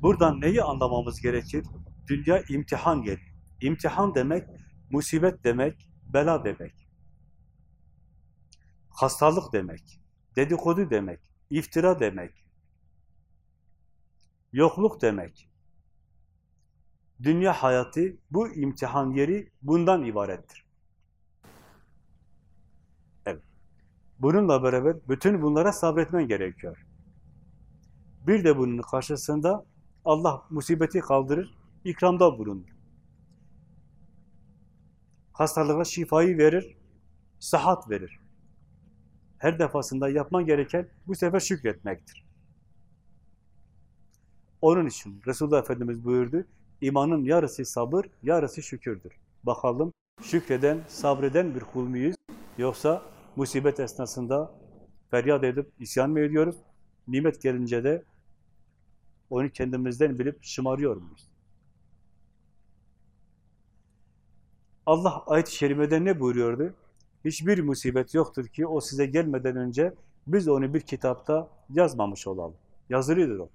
Buradan neyi anlamamız gerekir? Dünya imtihan yeri. İmtihan demek, musibet demek, bela demek. Hastalık demek, dedikodu demek, iftira demek, yokluk demek. Dünya hayatı, bu imtihan yeri bundan ibarettir. Evet. Bununla beraber bütün bunlara sabretmen gerekiyor. Bir de bunun karşısında Allah musibeti kaldırır, ikramda bulunur. Hastalığa şifayı verir, sıhhat verir. Her defasında yapman gereken bu sefer şükretmektir. Onun için Resulullah Efendimiz buyurdu, imanın yarısı sabır, yarısı şükürdür. Bakalım şükreden, sabreden bir kul muyuz? Yoksa musibet esnasında feryat edip isyan mı ediyoruz? Nimet gelince de onu kendimizden bilip şımarıyor muyuz? Allah ayet-i kerimede ne buyuruyordu? Hiçbir musibet yoktur ki o size gelmeden önce biz onu bir kitapta yazmamış olalım. Yazılıdır o.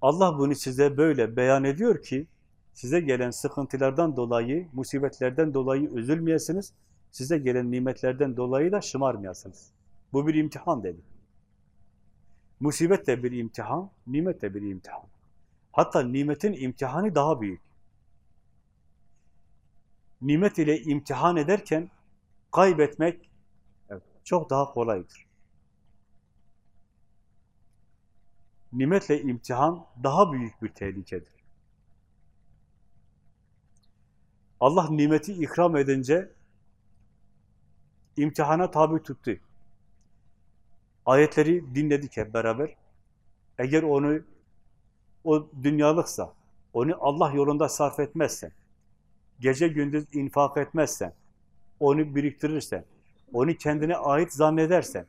Allah bunu size böyle beyan ediyor ki size gelen sıkıntılardan dolayı, musibetlerden dolayı üzülmeyesiniz, size gelen nimetlerden dolayı da şımarmayasınız. Bu bir imtihan dedi. Musibet de bir imtihan, nimet de bir imtihan. Hatta nimetin imtihanı daha büyük. Nimet ile imtihan ederken kaybetmek çok daha kolaydır. nimetle imtihan daha büyük bir tehlikedir. Allah nimeti ikram edince imtihana tabi tuttu. Ayetleri dinledik hep beraber. Eğer onu o dünyalıksa, onu Allah yolunda sarf etmezsen, gece gündüz infak etmezsen, onu biriktirirsen, onu kendine ait zannedersen,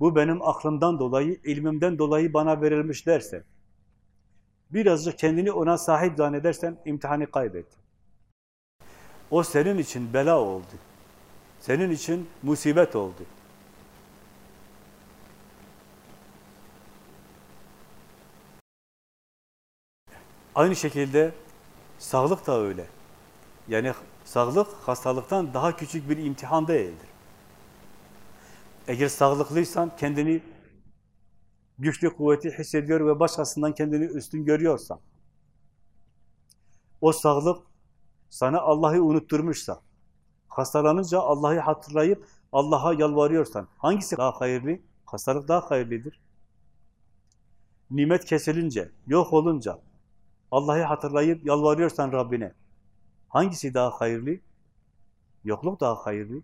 bu benim aklımdan dolayı, ilmimden dolayı bana verilmiş dersen, birazcık kendini ona sahip zannedersen imtihanı kaybettin. O senin için bela oldu. Senin için musibet oldu. Aynı şekilde sağlık da öyle. Yani sağlık hastalıktan daha küçük bir imtihan değildir. Eğer sağlıklıysan kendini güçlü kuvveti hissediyor ve başkasından kendini üstün görüyorsan, o sağlık sana Allah'ı unutturmuşsa, hastalanınca Allah'ı hatırlayıp Allah'a yalvarıyorsan, hangisi daha hayırlı? Hastalık daha hayırlıdır. Nimet kesilince, yok olunca, Allah'ı hatırlayıp yalvarıyorsan Rabbine, hangisi daha hayırlı? Yokluk daha hayırlı.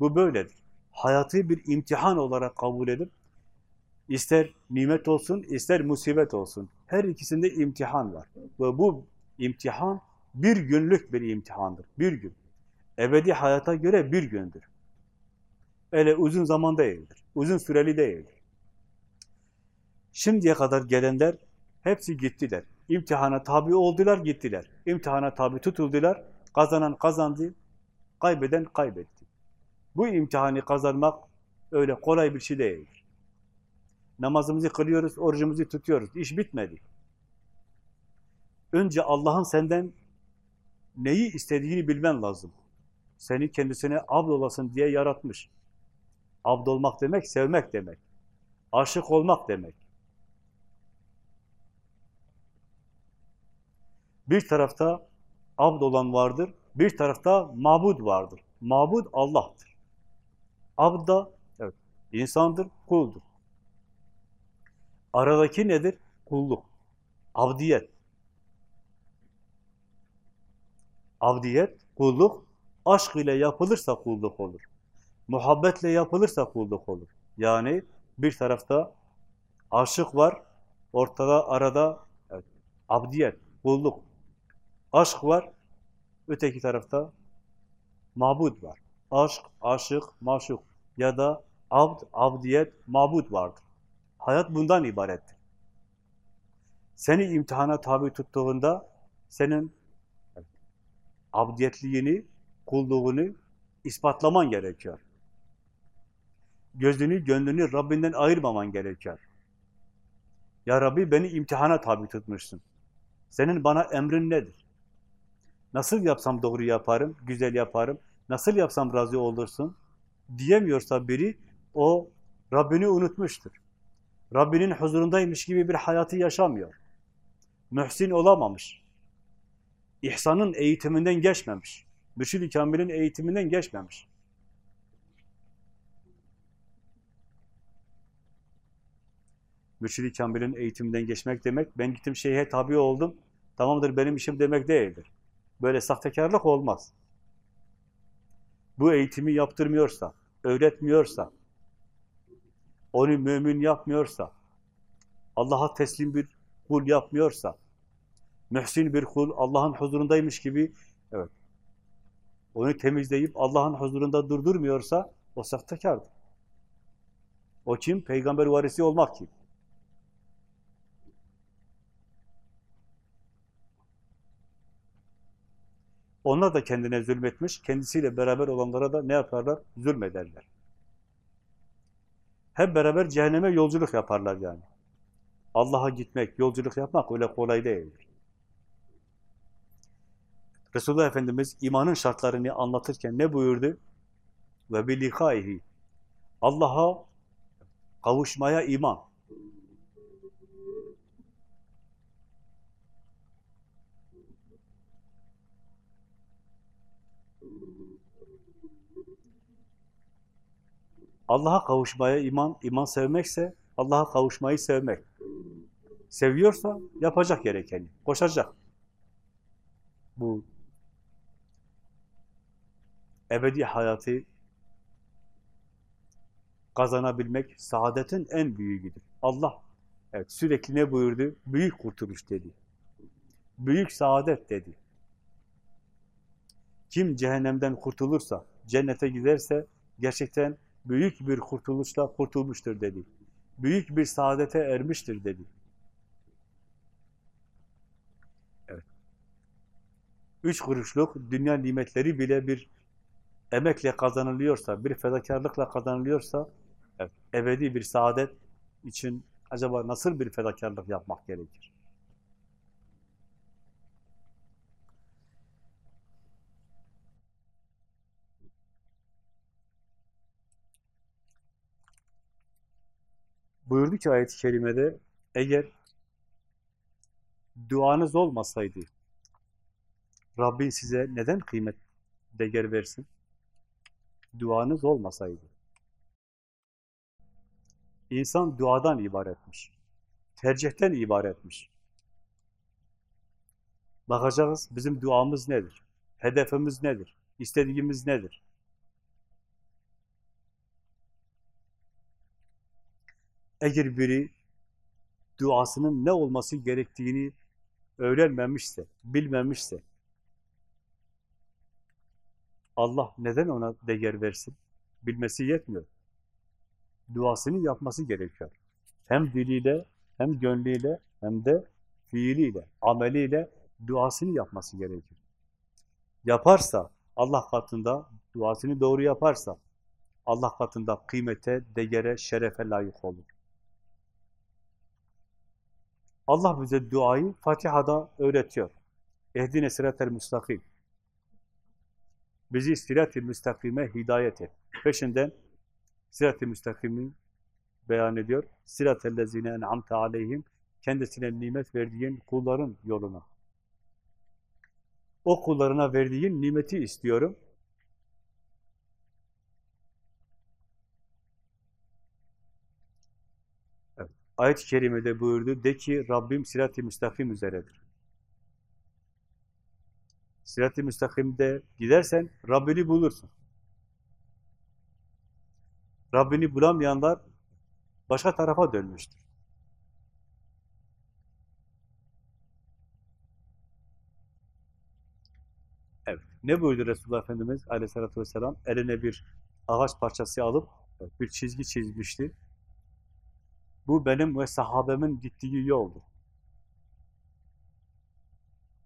Bu böyledir. Hayatı bir imtihan olarak kabul edip, ister nimet olsun, ister musibet olsun, her ikisinde imtihan var. Ve bu imtihan bir günlük bir imtihandır, bir gün. Ebedi hayata göre bir gündür. Öyle uzun zaman değildir, uzun süreli değildir. Şimdiye kadar gelenler hepsi gittiler. İmtihana tabi oldular, gittiler. İmtihana tabi tutuldular, kazanan kazandı, kaybeden kaybetti. Bu imtihanı kazanmak öyle kolay bir şey değildir. Namazımızı kılıyoruz, orucumuzu tutuyoruz. İş bitmedi. Önce Allah'ın senden neyi istediğini bilmen lazım. Seni kendisine abd olasın diye yaratmış. Abd olmak demek, sevmek demek. Aşık olmak demek. Bir tarafta abd olan vardır, bir tarafta mabud vardır. Mabud Allah'tır. Abd da evet, insandır, kuldur. Aradaki nedir? Kulluk. Abdiyet. Abdiyet, kulluk, aşk ile yapılırsa kulluk olur. Muhabbetle yapılırsa kulluk olur. Yani bir tarafta aşık var, ortada arada evet, abdiyet, kulluk, aşk var, öteki tarafta mabud var. Aşk, aşık, maşuk ya da abd, abdiyet, mabud vardır. Hayat bundan ibarettir. Seni imtihana tabi tuttuğunda senin abdiyetliğini, kulluğunu ispatlaman gerekiyor. Gözünü, gönlünü Rabbinden ayırmaman gerekiyor. Ya Rabbi beni imtihana tabi tutmuşsun. Senin bana emrin nedir? Nasıl yapsam doğru yaparım, güzel yaparım, nasıl yapsam razı olursun diyemiyorsa biri, o Rabbini unutmuştur. Rabbinin huzurundaymış gibi bir hayatı yaşamıyor. Mühsin olamamış. İhsanın eğitiminden geçmemiş. Mürşid-i Kamil'in eğitiminden geçmemiş. Mürşid-i Kamil'in eğitiminden geçmek demek, ben gittim şeyhe tabi oldum, tamamdır benim işim demek değildir. Böyle sahtekarlık olmaz. Bu eğitimi yaptırmıyorsa, öğretmiyorsa, onu mümin yapmıyorsa, Allah'a teslim bir kul yapmıyorsa, mühsin bir kul Allah'ın huzurundaymış gibi evet onu temizleyip Allah'ın huzurunda durdurmuyorsa o sahtekardır. O kim? Peygamber varisi olmak kim? Onlar da kendine zulmetmiş, kendisiyle beraber olanlara da ne yaparlar? Zulmederler. Hep beraber cehenneme yolculuk yaparlar yani. Allah'a gitmek, yolculuk yapmak öyle kolay değildir. Resulullah Efendimiz imanın şartlarını anlatırken ne buyurdu? Ve bilihaihi Allah'a kavuşmaya iman. Allah'a kavuşmaya iman, iman sevmekse Allah'a kavuşmayı sevmek. Seviyorsa yapacak gerekeni, koşacak. Bu ebedi hayatı kazanabilmek saadetin en büyüğüdür. Allah evet, sürekli ne buyurdu? Büyük kurtuluş dedi. Büyük saadet dedi. Kim cehennemden kurtulursa, cennete giderse gerçekten büyük bir kurtuluşla kurtulmuştur dedi. Büyük bir saadete ermiştir dedi. Evet. Üç kuruşluk dünya nimetleri bile bir emekle kazanılıyorsa, bir fedakarlıkla kazanılıyorsa, evet, ebedi bir saadet için acaba nasıl bir fedakarlık yapmak gerekir? Buyurdu ki ayet-i kerimede, eğer duanız olmasaydı, Rabbin size neden kıymet değer versin? Duanız olmasaydı. İnsan duadan ibaretmiş. Tercihten ibaretmiş. Bakacağız bizim duamız nedir? Hedefimiz nedir? İstediğimiz nedir? Eğer biri duasının ne olması gerektiğini öğrenmemişse, bilmemişse, Allah neden ona değer versin? Bilmesi yetmiyor. Duasını yapması gerekiyor. Hem diliyle, hem gönlüyle, hem de fiiliyle, ameliyle duasını yapması gerekir. Yaparsa, Allah katında duasını doğru yaparsa, Allah katında kıymete, değere, şerefe layık olur. Allah bize duayı Fatiha'da öğretiyor. Ehdine sıratel müstakim. Bizi sirat-i müstakime hidayet et. Peşinden sirat-i müstakimi beyan ediyor. Sirat-ellezine en'amte aleyhim kendisine nimet verdiğin kulların yoluna. O kullarına verdiğin nimeti istiyorum. Evet. Ayet-i kerimede buyurdu, de ki Rabbim sirat-i müstakim üzeredir. Sirat-i müstakimde gidersen Rabbini bulursun. Rabbini bulamayanlar başka tarafa dönmüştür. Evet. Ne buyurdu Resulullah Efendimiz aleyhissalatü vesselam? Eline bir ağaç parçası alıp bir çizgi çizmişti. Bu benim ve sahabemin gittiği yoldur.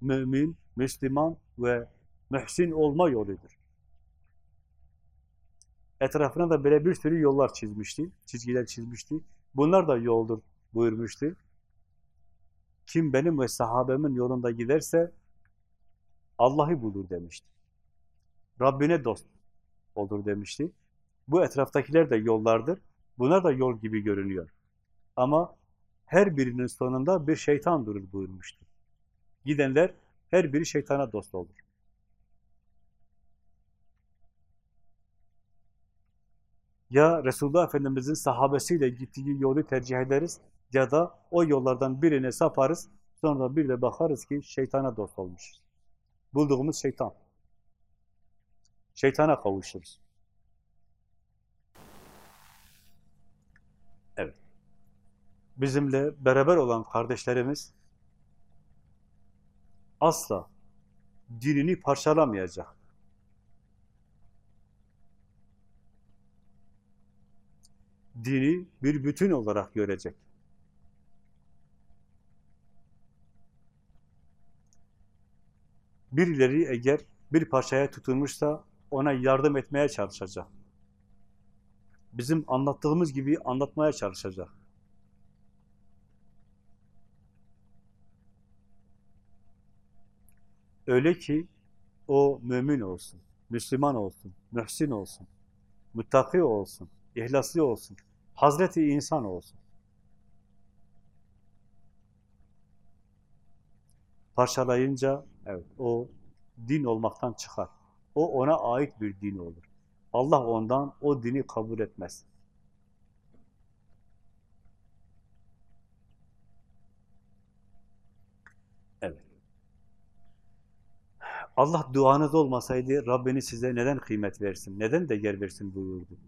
Mümin, Müslüman ve mühsin olma yoludur. Etrafına da böyle bir sürü yollar çizmişti, çizgiler çizmişti. Bunlar da yoldur buyurmuştu. Kim benim ve sahabemin yolunda giderse Allah'ı bulur demişti. Rabbine dost olur demişti. Bu etraftakiler de yollardır. Bunlar da yol gibi görünüyor. Ama her birinin sonunda bir şeytan durur buyurmuştu. Gidenler her biri şeytana dost olur. Ya Resulullah Efendimiz'in sahabesiyle gittiği yolu tercih ederiz ya da o yollardan birine saparız. Sonra bir de bakarız ki şeytana dost olmuşuz. Bulduğumuz şeytan. Şeytana kavuşuruz. Evet. Bizimle beraber olan kardeşlerimiz asla dinini parçalamayacak. Dini bir bütün olarak görecek. Birileri eğer bir parçaya tutulmuşsa ona yardım etmeye çalışacak. Bizim anlattığımız gibi anlatmaya çalışacak. Öyle ki o mümin olsun, Müslüman olsun, mühsin olsun, muttaki olsun, ihlaslı olsun, Hazreti insan olsun. Parçalayınca evet o din olmaktan çıkar. O ona ait bir din olur. Allah ondan o dini kabul etmez. Allah duanız olmasaydı Rabbiniz size neden kıymet versin, neden değer versin buyurdu.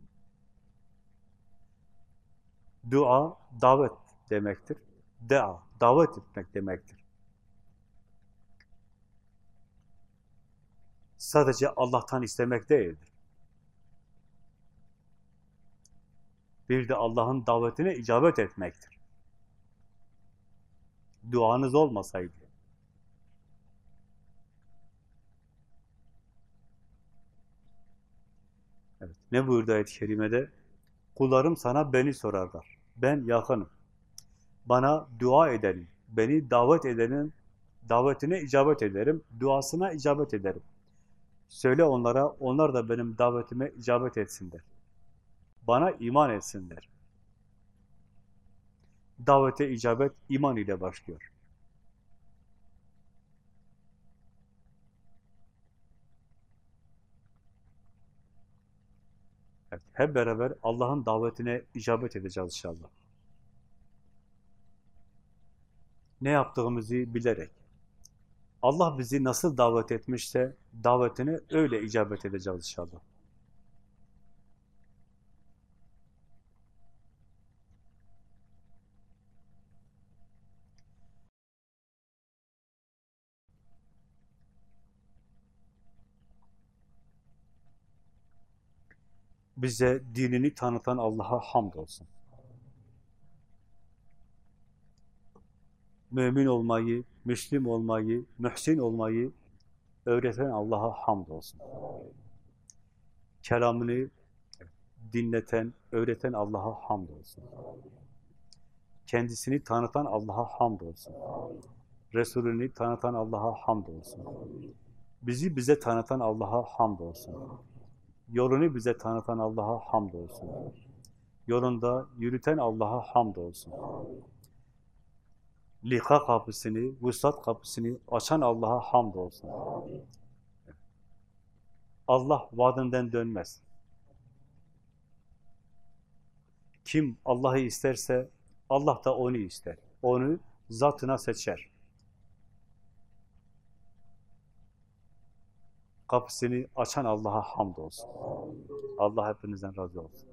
Dua, davet demektir. Dea, davet etmek demektir. Sadece Allah'tan istemek değildir. Bir de Allah'ın davetine icabet etmektir. Duanız olmasaydı. Evet. Ne buyurdu ayet-i kerimede? Kullarım sana beni sorarlar. Ben yakınım. Bana dua edenin, beni davet edenin davetine icabet ederim, duasına icabet ederim. Söyle onlara, onlar da benim davetime icabet etsinler. Bana iman etsinler. Davete icabet iman ile başlıyor. Hep beraber Allah'ın davetine icabet edeceğiz inşallah. Ne yaptığımızı bilerek. Allah bizi nasıl davet etmişse davetine öyle icabet edeceğiz inşallah. Bize dinini tanıtan Allah'a hamdolsun. Mümin olmayı, Müslim olmayı, mühsin olmayı öğreten Allah'a hamdolsun. Kelamını dinleten, öğreten Allah'a hamdolsun. Kendisini tanıtan Allah'a hamdolsun. Resulünü tanıtan Allah'a hamdolsun. Bizi bize tanıtan Allah'a hamdolsun. Yolunu bize tanıtan Allah'a hamdolsun. Yolunda yürüten Allah'a hamdolsun. Lika kapısını, vuslat kapısını açan Allah'a hamdolsun. Allah vaadinden dönmez. Kim Allah'ı isterse Allah da onu ister. Onu zatına seçer. Kapısını açan Allah'a hamdolsun. Allah hepinizden razı olsun.